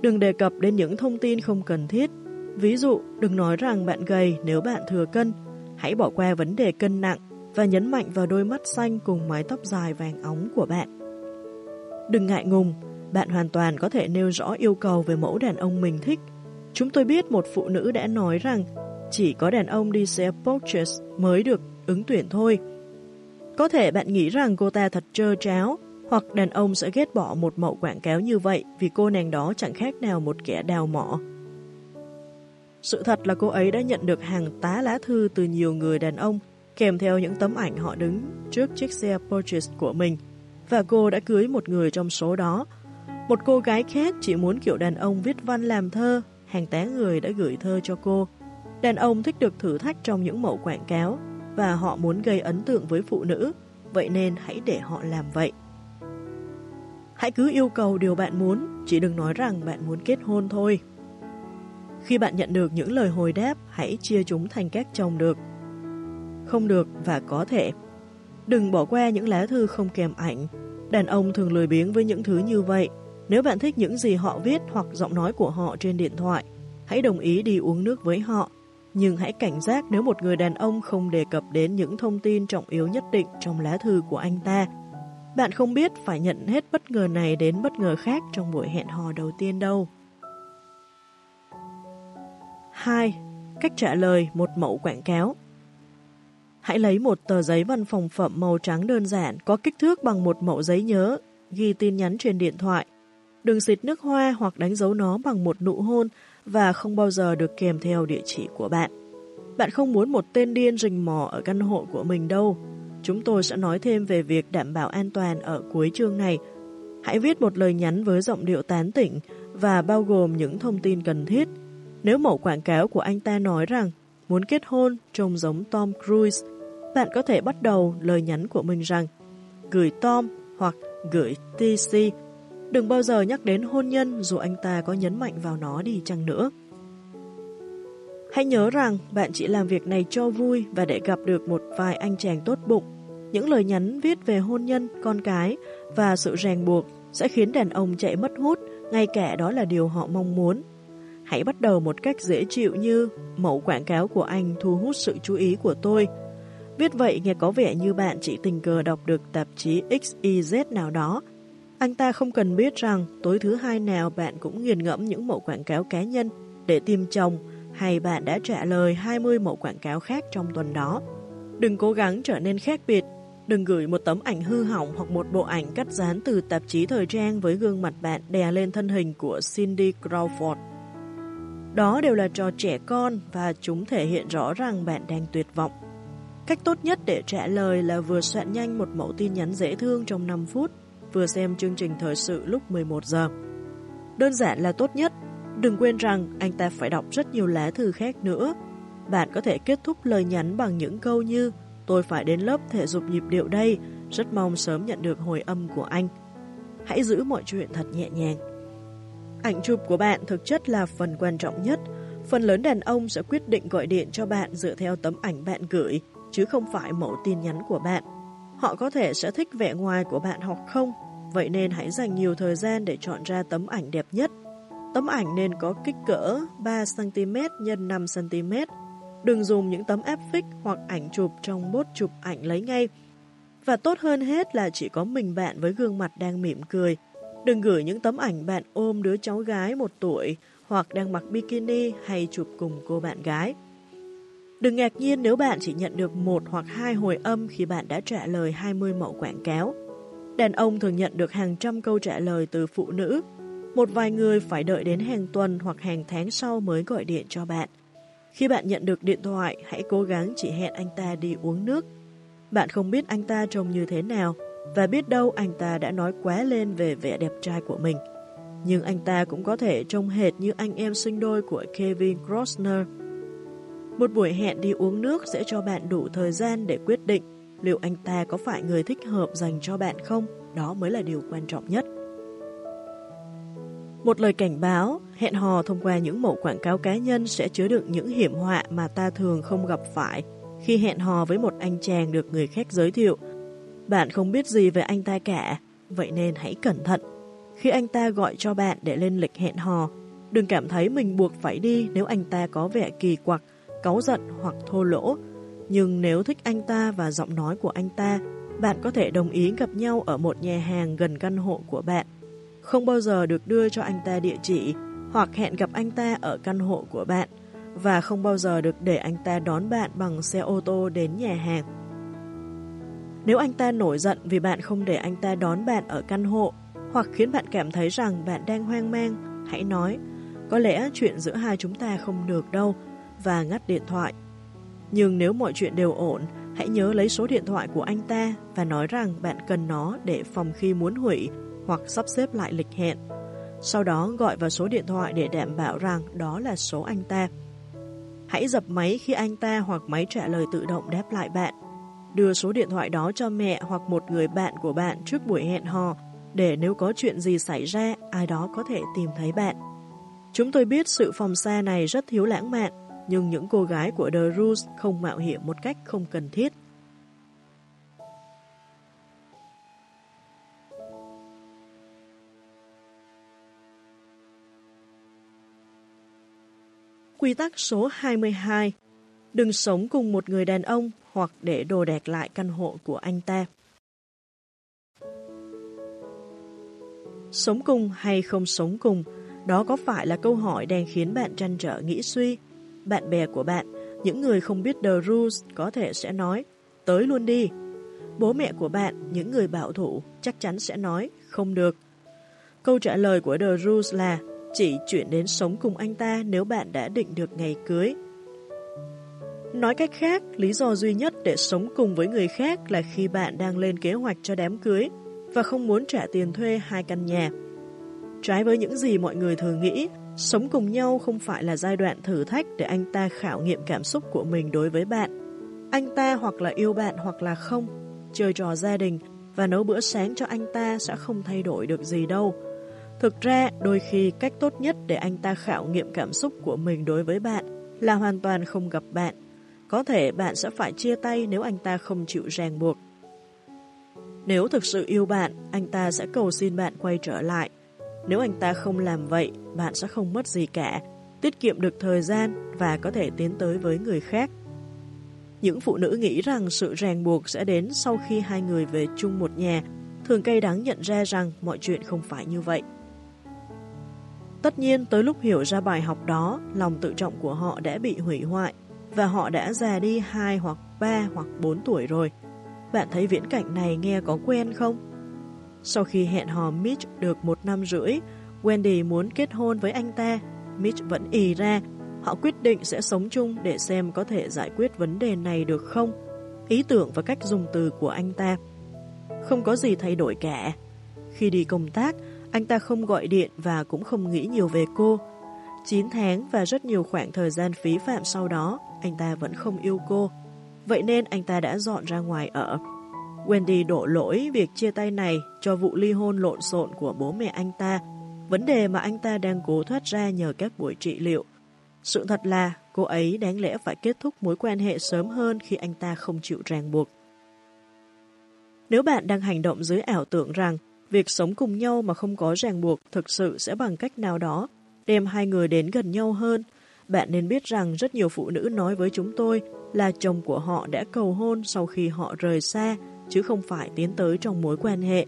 đừng đề cập đến những thông tin không cần thiết. Ví dụ, đừng nói rằng bạn gầy nếu bạn thừa cân, hãy bỏ qua vấn đề cân nặng và nhấn mạnh vào đôi mắt xanh cùng mái tóc dài vàng óng của bạn. Đừng ngại ngùng, bạn hoàn toàn có thể nêu rõ yêu cầu về mẫu đàn ông mình thích Chúng tôi biết một phụ nữ đã nói rằng chỉ có đàn ông đi xe Porsche mới được ứng tuyển thôi. Có thể bạn nghĩ rằng cô ta thật trơ tráo, hoặc đàn ông sẽ ghét bỏ một mẫu quảng cáo như vậy vì cô nàng đó chẳng khác nào một kẻ đào mỏ. Sự thật là cô ấy đã nhận được hàng tá lá thư từ nhiều người đàn ông kèm theo những tấm ảnh họ đứng trước chiếc xe Porsche của mình và cô đã cưới một người trong số đó. Một cô gái khác chỉ muốn kiểu đàn ông viết văn làm thơ hàng tá người đã gửi thơ cho cô. Đàn ông thích được thử thách trong những mẫu quảng cáo và họ muốn gây ấn tượng với phụ nữ, vậy nên hãy để họ làm vậy. Hãy cứ yêu cầu điều bạn muốn, chỉ đừng nói rằng bạn muốn kết hôn thôi. Khi bạn nhận được những lời hồi đáp, hãy chia chúng thành các chồng được. Không được và có thể. Đừng bỏ qua những lá thư không kèm ảnh. Đàn ông thường lười biếng với những thứ như vậy nếu bạn thích những gì họ viết hoặc giọng nói của họ trên điện thoại, hãy đồng ý đi uống nước với họ. Nhưng hãy cảnh giác nếu một người đàn ông không đề cập đến những thông tin trọng yếu nhất định trong lá thư của anh ta. Bạn không biết phải nhận hết bất ngờ này đến bất ngờ khác trong buổi hẹn hò đầu tiên đâu. 2. Cách trả lời một mẫu quảng cáo Hãy lấy một tờ giấy văn phòng phẩm màu trắng đơn giản có kích thước bằng một mẫu giấy nhớ, ghi tin nhắn trên điện thoại Đừng xịt nước hoa hoặc đánh dấu nó bằng một nụ hôn và không bao giờ được kèm theo địa chỉ của bạn. Bạn không muốn một tên điên rình mò ở căn hộ của mình đâu. Chúng tôi sẽ nói thêm về việc đảm bảo an toàn ở cuối chương này. Hãy viết một lời nhắn với giọng điệu tán tỉnh và bao gồm những thông tin cần thiết. Nếu mẫu quảng cáo của anh ta nói rằng muốn kết hôn trông giống Tom Cruise, bạn có thể bắt đầu lời nhắn của mình rằng gửi Tom hoặc gửi TC. Đừng bao giờ nhắc đến hôn nhân dù anh ta có nhấn mạnh vào nó đi chăng nữa. Hãy nhớ rằng bạn chỉ làm việc này cho vui và để gặp được một vài anh chàng tốt bụng. Những lời nhắn viết về hôn nhân, con cái và sự ràng buộc sẽ khiến đàn ông chạy mất hút, ngay cả đó là điều họ mong muốn. Hãy bắt đầu một cách dễ chịu như mẫu quảng cáo của anh thu hút sự chú ý của tôi. Viết vậy nghe có vẻ như bạn chỉ tình cờ đọc được tạp chí XYZ nào đó. Anh ta không cần biết rằng tối thứ hai nào bạn cũng nghiền ngẫm những mẫu quảng cáo cá nhân để tìm chồng hay bạn đã trả lời 20 mẫu quảng cáo khác trong tuần đó. Đừng cố gắng trở nên khác biệt. Đừng gửi một tấm ảnh hư hỏng hoặc một bộ ảnh cắt dán từ tạp chí thời trang với gương mặt bạn đè lên thân hình của Cindy Crawford. Đó đều là trò trẻ con và chúng thể hiện rõ rằng bạn đang tuyệt vọng. Cách tốt nhất để trả lời là vừa soạn nhanh một mẫu tin nhắn dễ thương trong 5 phút, vừa xem chương trình thời sự lúc 11 giờ. Đơn giản là tốt nhất, đừng quên rằng anh ta phải đọc rất nhiều lá thư khác nữa. Bạn có thể kết thúc lời nhắn bằng những câu như Tôi phải đến lớp thể dục nhịp điệu đây, rất mong sớm nhận được hồi âm của anh. Hãy giữ mọi chuyện thật nhẹ nhàng. Ảnh chụp của bạn thực chất là phần quan trọng nhất. Phần lớn đàn ông sẽ quyết định gọi điện cho bạn dựa theo tấm ảnh bạn gửi, chứ không phải mẫu tin nhắn của bạn. Họ có thể sẽ thích vẻ ngoài của bạn hoặc không, vậy nên hãy dành nhiều thời gian để chọn ra tấm ảnh đẹp nhất. Tấm ảnh nên có kích cỡ 3cm x 5cm. Đừng dùng những tấm áp phích hoặc ảnh chụp trong bốt chụp ảnh lấy ngay. Và tốt hơn hết là chỉ có mình bạn với gương mặt đang mỉm cười. Đừng gửi những tấm ảnh bạn ôm đứa cháu gái một tuổi hoặc đang mặc bikini hay chụp cùng cô bạn gái. Đừng ngạc nhiên nếu bạn chỉ nhận được một hoặc hai hồi âm khi bạn đã trả lời 20 mẫu quảng cáo. Đàn ông thường nhận được hàng trăm câu trả lời từ phụ nữ. Một vài người phải đợi đến hàng tuần hoặc hàng tháng sau mới gọi điện cho bạn. Khi bạn nhận được điện thoại, hãy cố gắng chỉ hẹn anh ta đi uống nước. Bạn không biết anh ta trông như thế nào, và biết đâu anh ta đã nói quá lên về vẻ đẹp trai của mình. Nhưng anh ta cũng có thể trông hệt như anh em sinh đôi của Kevin Costner một buổi hẹn đi uống nước sẽ cho bạn đủ thời gian để quyết định liệu anh ta có phải người thích hợp dành cho bạn không, đó mới là điều quan trọng nhất. Một lời cảnh báo, hẹn hò thông qua những mẫu quảng cáo cá nhân sẽ chứa đựng những hiểm họa mà ta thường không gặp phải khi hẹn hò với một anh chàng được người khác giới thiệu. Bạn không biết gì về anh ta cả, vậy nên hãy cẩn thận. Khi anh ta gọi cho bạn để lên lịch hẹn hò, đừng cảm thấy mình buộc phải đi nếu anh ta có vẻ kỳ quặc cáu giận hoặc thô lỗ. Nhưng nếu thích anh ta và giọng nói của anh ta, bạn có thể đồng ý gặp nhau ở một nhà hàng gần căn hộ của bạn. Không bao giờ được đưa cho anh ta địa chỉ hoặc hẹn gặp anh ta ở căn hộ của bạn và không bao giờ được để anh ta đón bạn bằng xe ô tô đến nhà hàng. Nếu anh ta nổi giận vì bạn không để anh ta đón bạn ở căn hộ hoặc khiến bạn cảm thấy rằng bạn đang hoang mang, hãy nói, có lẽ chuyện giữa hai chúng ta không được đâu, và ngắt điện thoại. Nhưng nếu mọi chuyện đều ổn, hãy nhớ lấy số điện thoại của anh ta và nói rằng bạn cần nó để phòng khi muốn hủy hoặc sắp xếp lại lịch hẹn. Sau đó gọi vào số điện thoại để đảm bảo rằng đó là số anh ta. Hãy dập máy khi anh ta hoặc máy trả lời tự động đáp lại bạn. Đưa số điện thoại đó cho mẹ hoặc một người bạn của bạn trước buổi hẹn hò để nếu có chuyện gì xảy ra, ai đó có thể tìm thấy bạn. Chúng tôi biết sự phòng xa này rất thiếu lãng mạn, nhưng những cô gái của The Rose không mạo hiểm một cách không cần thiết. Quy tắc số 22 Đừng sống cùng một người đàn ông hoặc để đồ đạc lại căn hộ của anh ta. Sống cùng hay không sống cùng, đó có phải là câu hỏi đang khiến bạn trăn trở nghĩ suy bạn bè của bạn, những người không biết The Rules có thể sẽ nói, tới luôn đi. Bố mẹ của bạn, những người bảo thủ, chắc chắn sẽ nói, không được. Câu trả lời của The Rules là, chỉ chuyển đến sống cùng anh ta nếu bạn đã định được ngày cưới. Nói cách khác, lý do duy nhất để sống cùng với người khác là khi bạn đang lên kế hoạch cho đám cưới và không muốn trả tiền thuê hai căn nhà. Trái với những gì mọi người thường nghĩ, sống cùng nhau không phải là giai đoạn thử thách để anh ta khảo nghiệm cảm xúc của mình đối với bạn. Anh ta hoặc là yêu bạn hoặc là không, chơi trò gia đình và nấu bữa sáng cho anh ta sẽ không thay đổi được gì đâu. Thực ra, đôi khi cách tốt nhất để anh ta khảo nghiệm cảm xúc của mình đối với bạn là hoàn toàn không gặp bạn. Có thể bạn sẽ phải chia tay nếu anh ta không chịu ràng buộc. Nếu thực sự yêu bạn, anh ta sẽ cầu xin bạn quay trở lại. Nếu anh ta không làm vậy, bạn sẽ không mất gì cả, tiết kiệm được thời gian và có thể tiến tới với người khác. Những phụ nữ nghĩ rằng sự ràng buộc sẽ đến sau khi hai người về chung một nhà, thường cay đắng nhận ra rằng mọi chuyện không phải như vậy. Tất nhiên, tới lúc hiểu ra bài học đó, lòng tự trọng của họ đã bị hủy hoại và họ đã già đi 2 hoặc 3 hoặc 4 tuổi rồi. Bạn thấy viễn cảnh này nghe có quen không? Sau khi hẹn hò Mitch được một năm rưỡi, Wendy muốn kết hôn với anh ta. Mitch vẫn ì ra. Họ quyết định sẽ sống chung để xem có thể giải quyết vấn đề này được không. Ý tưởng và cách dùng từ của anh ta. Không có gì thay đổi cả. Khi đi công tác, anh ta không gọi điện và cũng không nghĩ nhiều về cô. 9 tháng và rất nhiều khoảng thời gian phí phạm sau đó, anh ta vẫn không yêu cô. Vậy nên anh ta đã dọn ra ngoài ở. Wendy đổ lỗi việc chia tay này cho vụ ly hôn lộn xộn của bố mẹ anh ta, vấn đề mà anh ta đang cố thoát ra nhờ các buổi trị liệu. Sự thật là cô ấy đáng lẽ phải kết thúc mối quan hệ sớm hơn khi anh ta không chịu ràng buộc. Nếu bạn đang hành động dưới ảo tưởng rằng việc sống cùng nhau mà không có ràng buộc thực sự sẽ bằng cách nào đó đem hai người đến gần nhau hơn, bạn nên biết rằng rất nhiều phụ nữ nói với chúng tôi là chồng của họ đã cầu hôn sau khi họ rời xa, chứ không phải tiến tới trong mối quan hệ.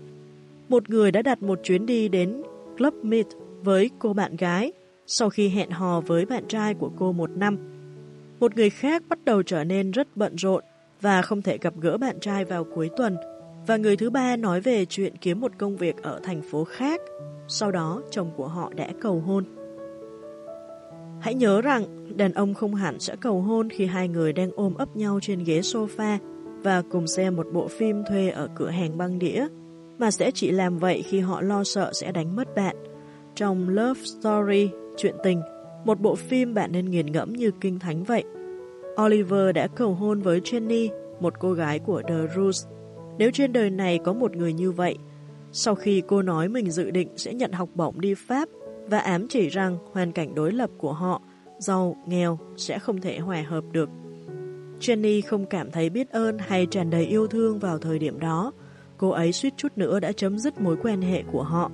Một người đã đặt một chuyến đi đến Club Meet với cô bạn gái sau khi hẹn hò với bạn trai của cô một năm. Một người khác bắt đầu trở nên rất bận rộn và không thể gặp gỡ bạn trai vào cuối tuần. Và người thứ ba nói về chuyện kiếm một công việc ở thành phố khác. Sau đó, chồng của họ đã cầu hôn. Hãy nhớ rằng, đàn ông không hẳn sẽ cầu hôn khi hai người đang ôm ấp nhau trên ghế sofa và cùng xem một bộ phim thuê ở cửa hàng băng đĩa, mà sẽ chỉ làm vậy khi họ lo sợ sẽ đánh mất bạn. Trong Love Story, chuyện tình, một bộ phim bạn nên nghiền ngẫm như kinh thánh vậy. Oliver đã cầu hôn với Jenny, một cô gái của The Roots. Nếu trên đời này có một người như vậy, sau khi cô nói mình dự định sẽ nhận học bổng đi Pháp và ám chỉ rằng hoàn cảnh đối lập của họ, giàu, nghèo sẽ không thể hòa hợp được. Jenny không cảm thấy biết ơn hay tràn đầy yêu thương vào thời điểm đó. Cô ấy suýt chút nữa đã chấm dứt mối quan hệ của họ.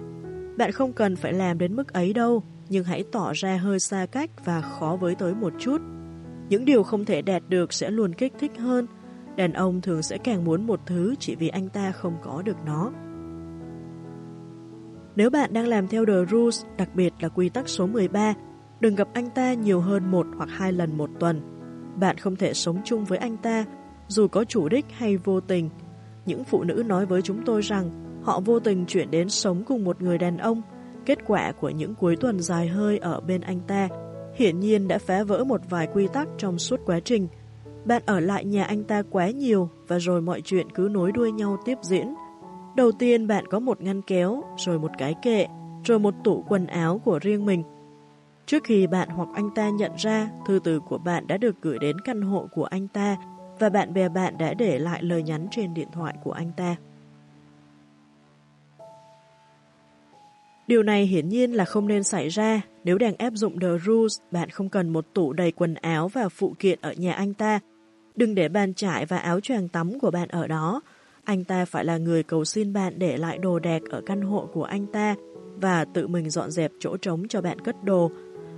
Bạn không cần phải làm đến mức ấy đâu, nhưng hãy tỏ ra hơi xa cách và khó với tới một chút. Những điều không thể đạt được sẽ luôn kích thích hơn. Đàn ông thường sẽ càng muốn một thứ chỉ vì anh ta không có được nó. Nếu bạn đang làm theo The Rules, đặc biệt là quy tắc số 13, đừng gặp anh ta nhiều hơn một hoặc hai lần một tuần. Bạn không thể sống chung với anh ta, dù có chủ đích hay vô tình. Những phụ nữ nói với chúng tôi rằng họ vô tình chuyển đến sống cùng một người đàn ông. Kết quả của những cuối tuần dài hơi ở bên anh ta hiển nhiên đã phá vỡ một vài quy tắc trong suốt quá trình. Bạn ở lại nhà anh ta quá nhiều và rồi mọi chuyện cứ nối đuôi nhau tiếp diễn. Đầu tiên bạn có một ngăn kéo, rồi một cái kệ, rồi một tủ quần áo của riêng mình. Trước khi bạn hoặc anh ta nhận ra, thư từ của bạn đã được gửi đến căn hộ của anh ta và bạn bè bạn đã để lại lời nhắn trên điện thoại của anh ta. Điều này hiển nhiên là không nên xảy ra. Nếu đang áp dụng The Rules, bạn không cần một tủ đầy quần áo và phụ kiện ở nhà anh ta. Đừng để bàn trải và áo choàng tắm của bạn ở đó, anh ta phải là người cầu xin bạn để lại đồ đạc ở căn hộ của anh ta và tự mình dọn dẹp chỗ trống cho bạn cất đồ.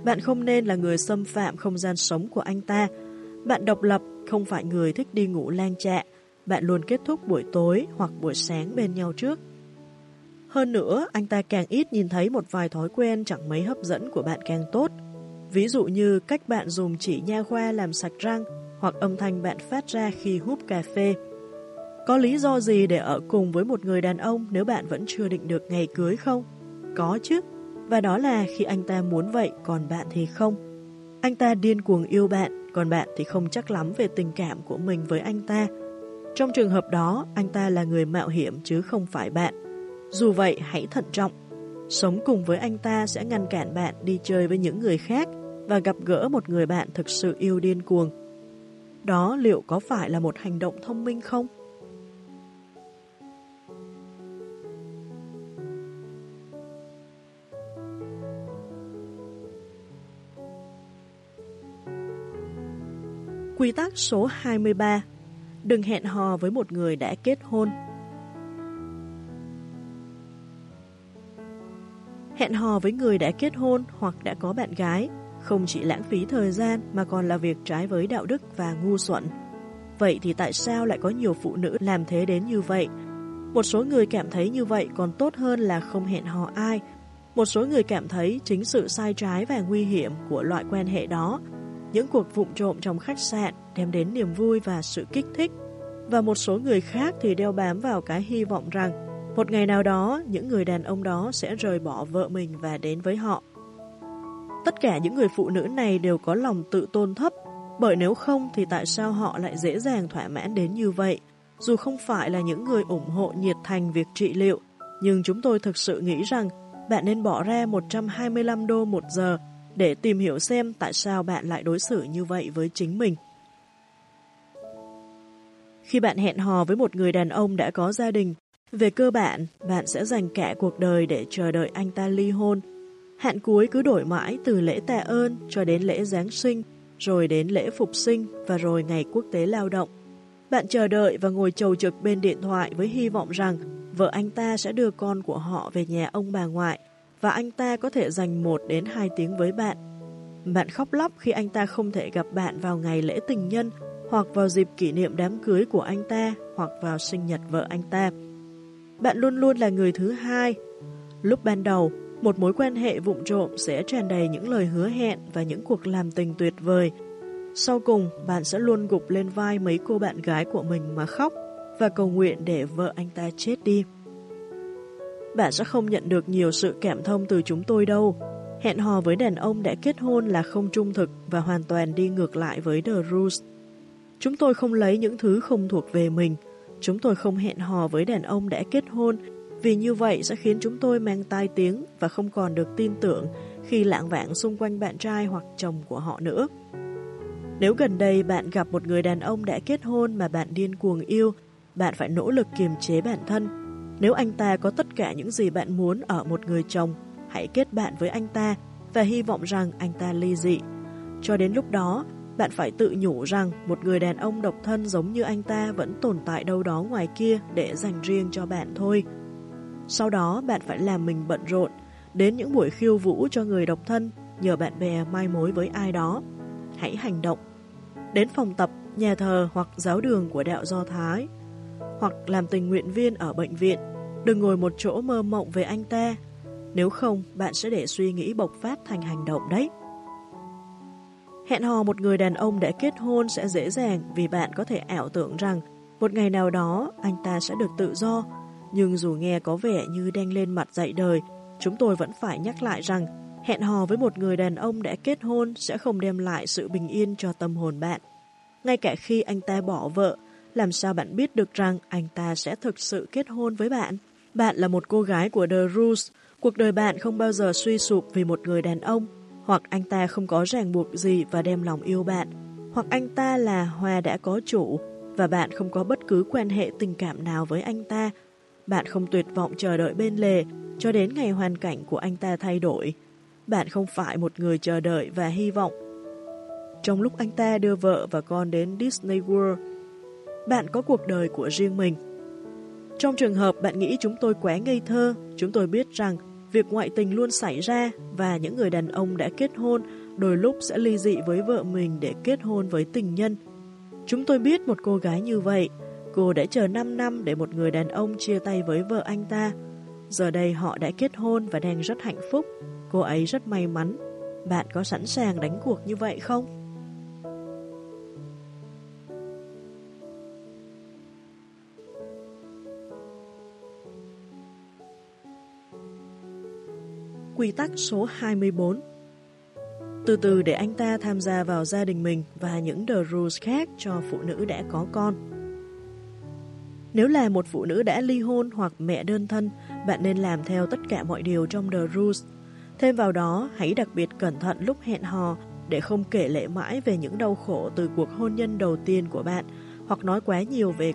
Bạn không nên là người xâm phạm không gian sống của anh ta. Bạn độc lập, không phải người thích đi ngủ lang trạ. Bạn luôn kết thúc buổi tối hoặc buổi sáng bên nhau trước. Hơn nữa, anh ta càng ít nhìn thấy một vài thói quen chẳng mấy hấp dẫn của bạn càng tốt. Ví dụ như cách bạn dùng chỉ nha khoa làm sạch răng hoặc âm thanh bạn phát ra khi hút cà phê. Có lý do gì để ở cùng với một người đàn ông nếu bạn vẫn chưa định được ngày cưới không? Có chứ, và đó là khi anh ta muốn vậy còn bạn thì không. Anh ta điên cuồng yêu bạn, còn bạn thì không chắc lắm về tình cảm của mình với anh ta. Trong trường hợp đó, anh ta là người mạo hiểm chứ không phải bạn. Dù vậy, hãy thận trọng. Sống cùng với anh ta sẽ ngăn cản bạn đi chơi với những người khác và gặp gỡ một người bạn thực sự yêu điên cuồng. Đó liệu có phải là một hành động thông minh không? Quy tắc số 23 Đừng hẹn hò với một người đã kết hôn Hẹn hò với người đã kết hôn hoặc đã có bạn gái không chỉ lãng phí thời gian mà còn là việc trái với đạo đức và ngu xuẩn. Vậy thì tại sao lại có nhiều phụ nữ làm thế đến như vậy? Một số người cảm thấy như vậy còn tốt hơn là không hẹn hò ai. Một số người cảm thấy chính sự sai trái và nguy hiểm của loại quan hệ đó những cuộc vụng trộm trong khách sạn đem đến niềm vui và sự kích thích. Và một số người khác thì đeo bám vào cái hy vọng rằng một ngày nào đó những người đàn ông đó sẽ rời bỏ vợ mình và đến với họ. Tất cả những người phụ nữ này đều có lòng tự tôn thấp, bởi nếu không thì tại sao họ lại dễ dàng thỏa mãn đến như vậy? Dù không phải là những người ủng hộ nhiệt thành việc trị liệu, nhưng chúng tôi thực sự nghĩ rằng bạn nên bỏ ra 125 đô một giờ để tìm hiểu xem tại sao bạn lại đối xử như vậy với chính mình. Khi bạn hẹn hò với một người đàn ông đã có gia đình, về cơ bản, bạn sẽ dành cả cuộc đời để chờ đợi anh ta ly hôn. Hạn cuối cứ đổi mãi từ lễ tạ ơn cho đến lễ Giáng sinh, rồi đến lễ phục sinh và rồi ngày quốc tế lao động. Bạn chờ đợi và ngồi chầu trực bên điện thoại với hy vọng rằng vợ anh ta sẽ đưa con của họ về nhà ông bà ngoại và anh ta có thể dành 1 đến 2 tiếng với bạn. Bạn khóc lóc khi anh ta không thể gặp bạn vào ngày lễ tình nhân hoặc vào dịp kỷ niệm đám cưới của anh ta hoặc vào sinh nhật vợ anh ta. Bạn luôn luôn là người thứ hai. Lúc ban đầu, một mối quan hệ vụng trộm sẽ tràn đầy những lời hứa hẹn và những cuộc làm tình tuyệt vời. Sau cùng, bạn sẽ luôn gục lên vai mấy cô bạn gái của mình mà khóc và cầu nguyện để vợ anh ta chết đi bạn sẽ không nhận được nhiều sự cảm thông từ chúng tôi đâu. Hẹn hò với đàn ông đã kết hôn là không trung thực và hoàn toàn đi ngược lại với The Rules. Chúng tôi không lấy những thứ không thuộc về mình. Chúng tôi không hẹn hò với đàn ông đã kết hôn vì như vậy sẽ khiến chúng tôi mang tai tiếng và không còn được tin tưởng khi lạng vạng xung quanh bạn trai hoặc chồng của họ nữa. Nếu gần đây bạn gặp một người đàn ông đã kết hôn mà bạn điên cuồng yêu, bạn phải nỗ lực kiềm chế bản thân nếu anh ta có tất cả những gì bạn muốn ở một người chồng, hãy kết bạn với anh ta và hy vọng rằng anh ta ly dị. Cho đến lúc đó, bạn phải tự nhủ rằng một người đàn ông độc thân giống như anh ta vẫn tồn tại đâu đó ngoài kia để dành riêng cho bạn thôi. Sau đó bạn phải làm mình bận rộn, đến những buổi khiêu vũ cho người độc thân, nhờ bạn bè mai mối với ai đó. Hãy hành động. Đến phòng tập, nhà thờ hoặc giáo đường của đạo Do Thái, hoặc làm tình nguyện viên ở bệnh viện Đừng ngồi một chỗ mơ mộng về anh ta, nếu không bạn sẽ để suy nghĩ bộc phát thành hành động đấy. Hẹn hò một người đàn ông đã kết hôn sẽ dễ dàng vì bạn có thể ảo tưởng rằng một ngày nào đó anh ta sẽ được tự do. Nhưng dù nghe có vẻ như đang lên mặt dạy đời, chúng tôi vẫn phải nhắc lại rằng hẹn hò với một người đàn ông đã kết hôn sẽ không đem lại sự bình yên cho tâm hồn bạn. Ngay cả khi anh ta bỏ vợ, làm sao bạn biết được rằng anh ta sẽ thực sự kết hôn với bạn? Bạn là một cô gái của The Rules, cuộc đời bạn không bao giờ suy sụp vì một người đàn ông, hoặc anh ta không có ràng buộc gì và đem lòng yêu bạn, hoặc anh ta là hoa đã có chủ và bạn không có bất cứ quan hệ tình cảm nào với anh ta. Bạn không tuyệt vọng chờ đợi bên lề cho đến ngày hoàn cảnh của anh ta thay đổi. Bạn không phải một người chờ đợi và hy vọng. Trong lúc anh ta đưa vợ và con đến Disney World, bạn có cuộc đời của riêng mình. Trong trường hợp bạn nghĩ chúng tôi quá ngây thơ, chúng tôi biết rằng việc ngoại tình luôn xảy ra và những người đàn ông đã kết hôn đôi lúc sẽ ly dị với vợ mình để kết hôn với tình nhân. Chúng tôi biết một cô gái như vậy, cô đã chờ 5 năm để một người đàn ông chia tay với vợ anh ta. Giờ đây họ đã kết hôn và đang rất hạnh phúc, cô ấy rất may mắn. Bạn có sẵn sàng đánh cuộc như vậy không? Quy tắc số 24 Từ từ để anh ta tham gia vào gia đình mình và những The Rules khác cho phụ nữ đã có con. Nếu là một phụ nữ đã ly hôn hoặc mẹ đơn thân, bạn nên làm theo tất cả mọi điều trong The Rules. Thêm vào đó, hãy đặc biệt cẩn thận lúc hẹn hò để không kể lệ mãi về những đau khổ từ cuộc hôn nhân đầu tiên của bạn hoặc nói quá nhiều về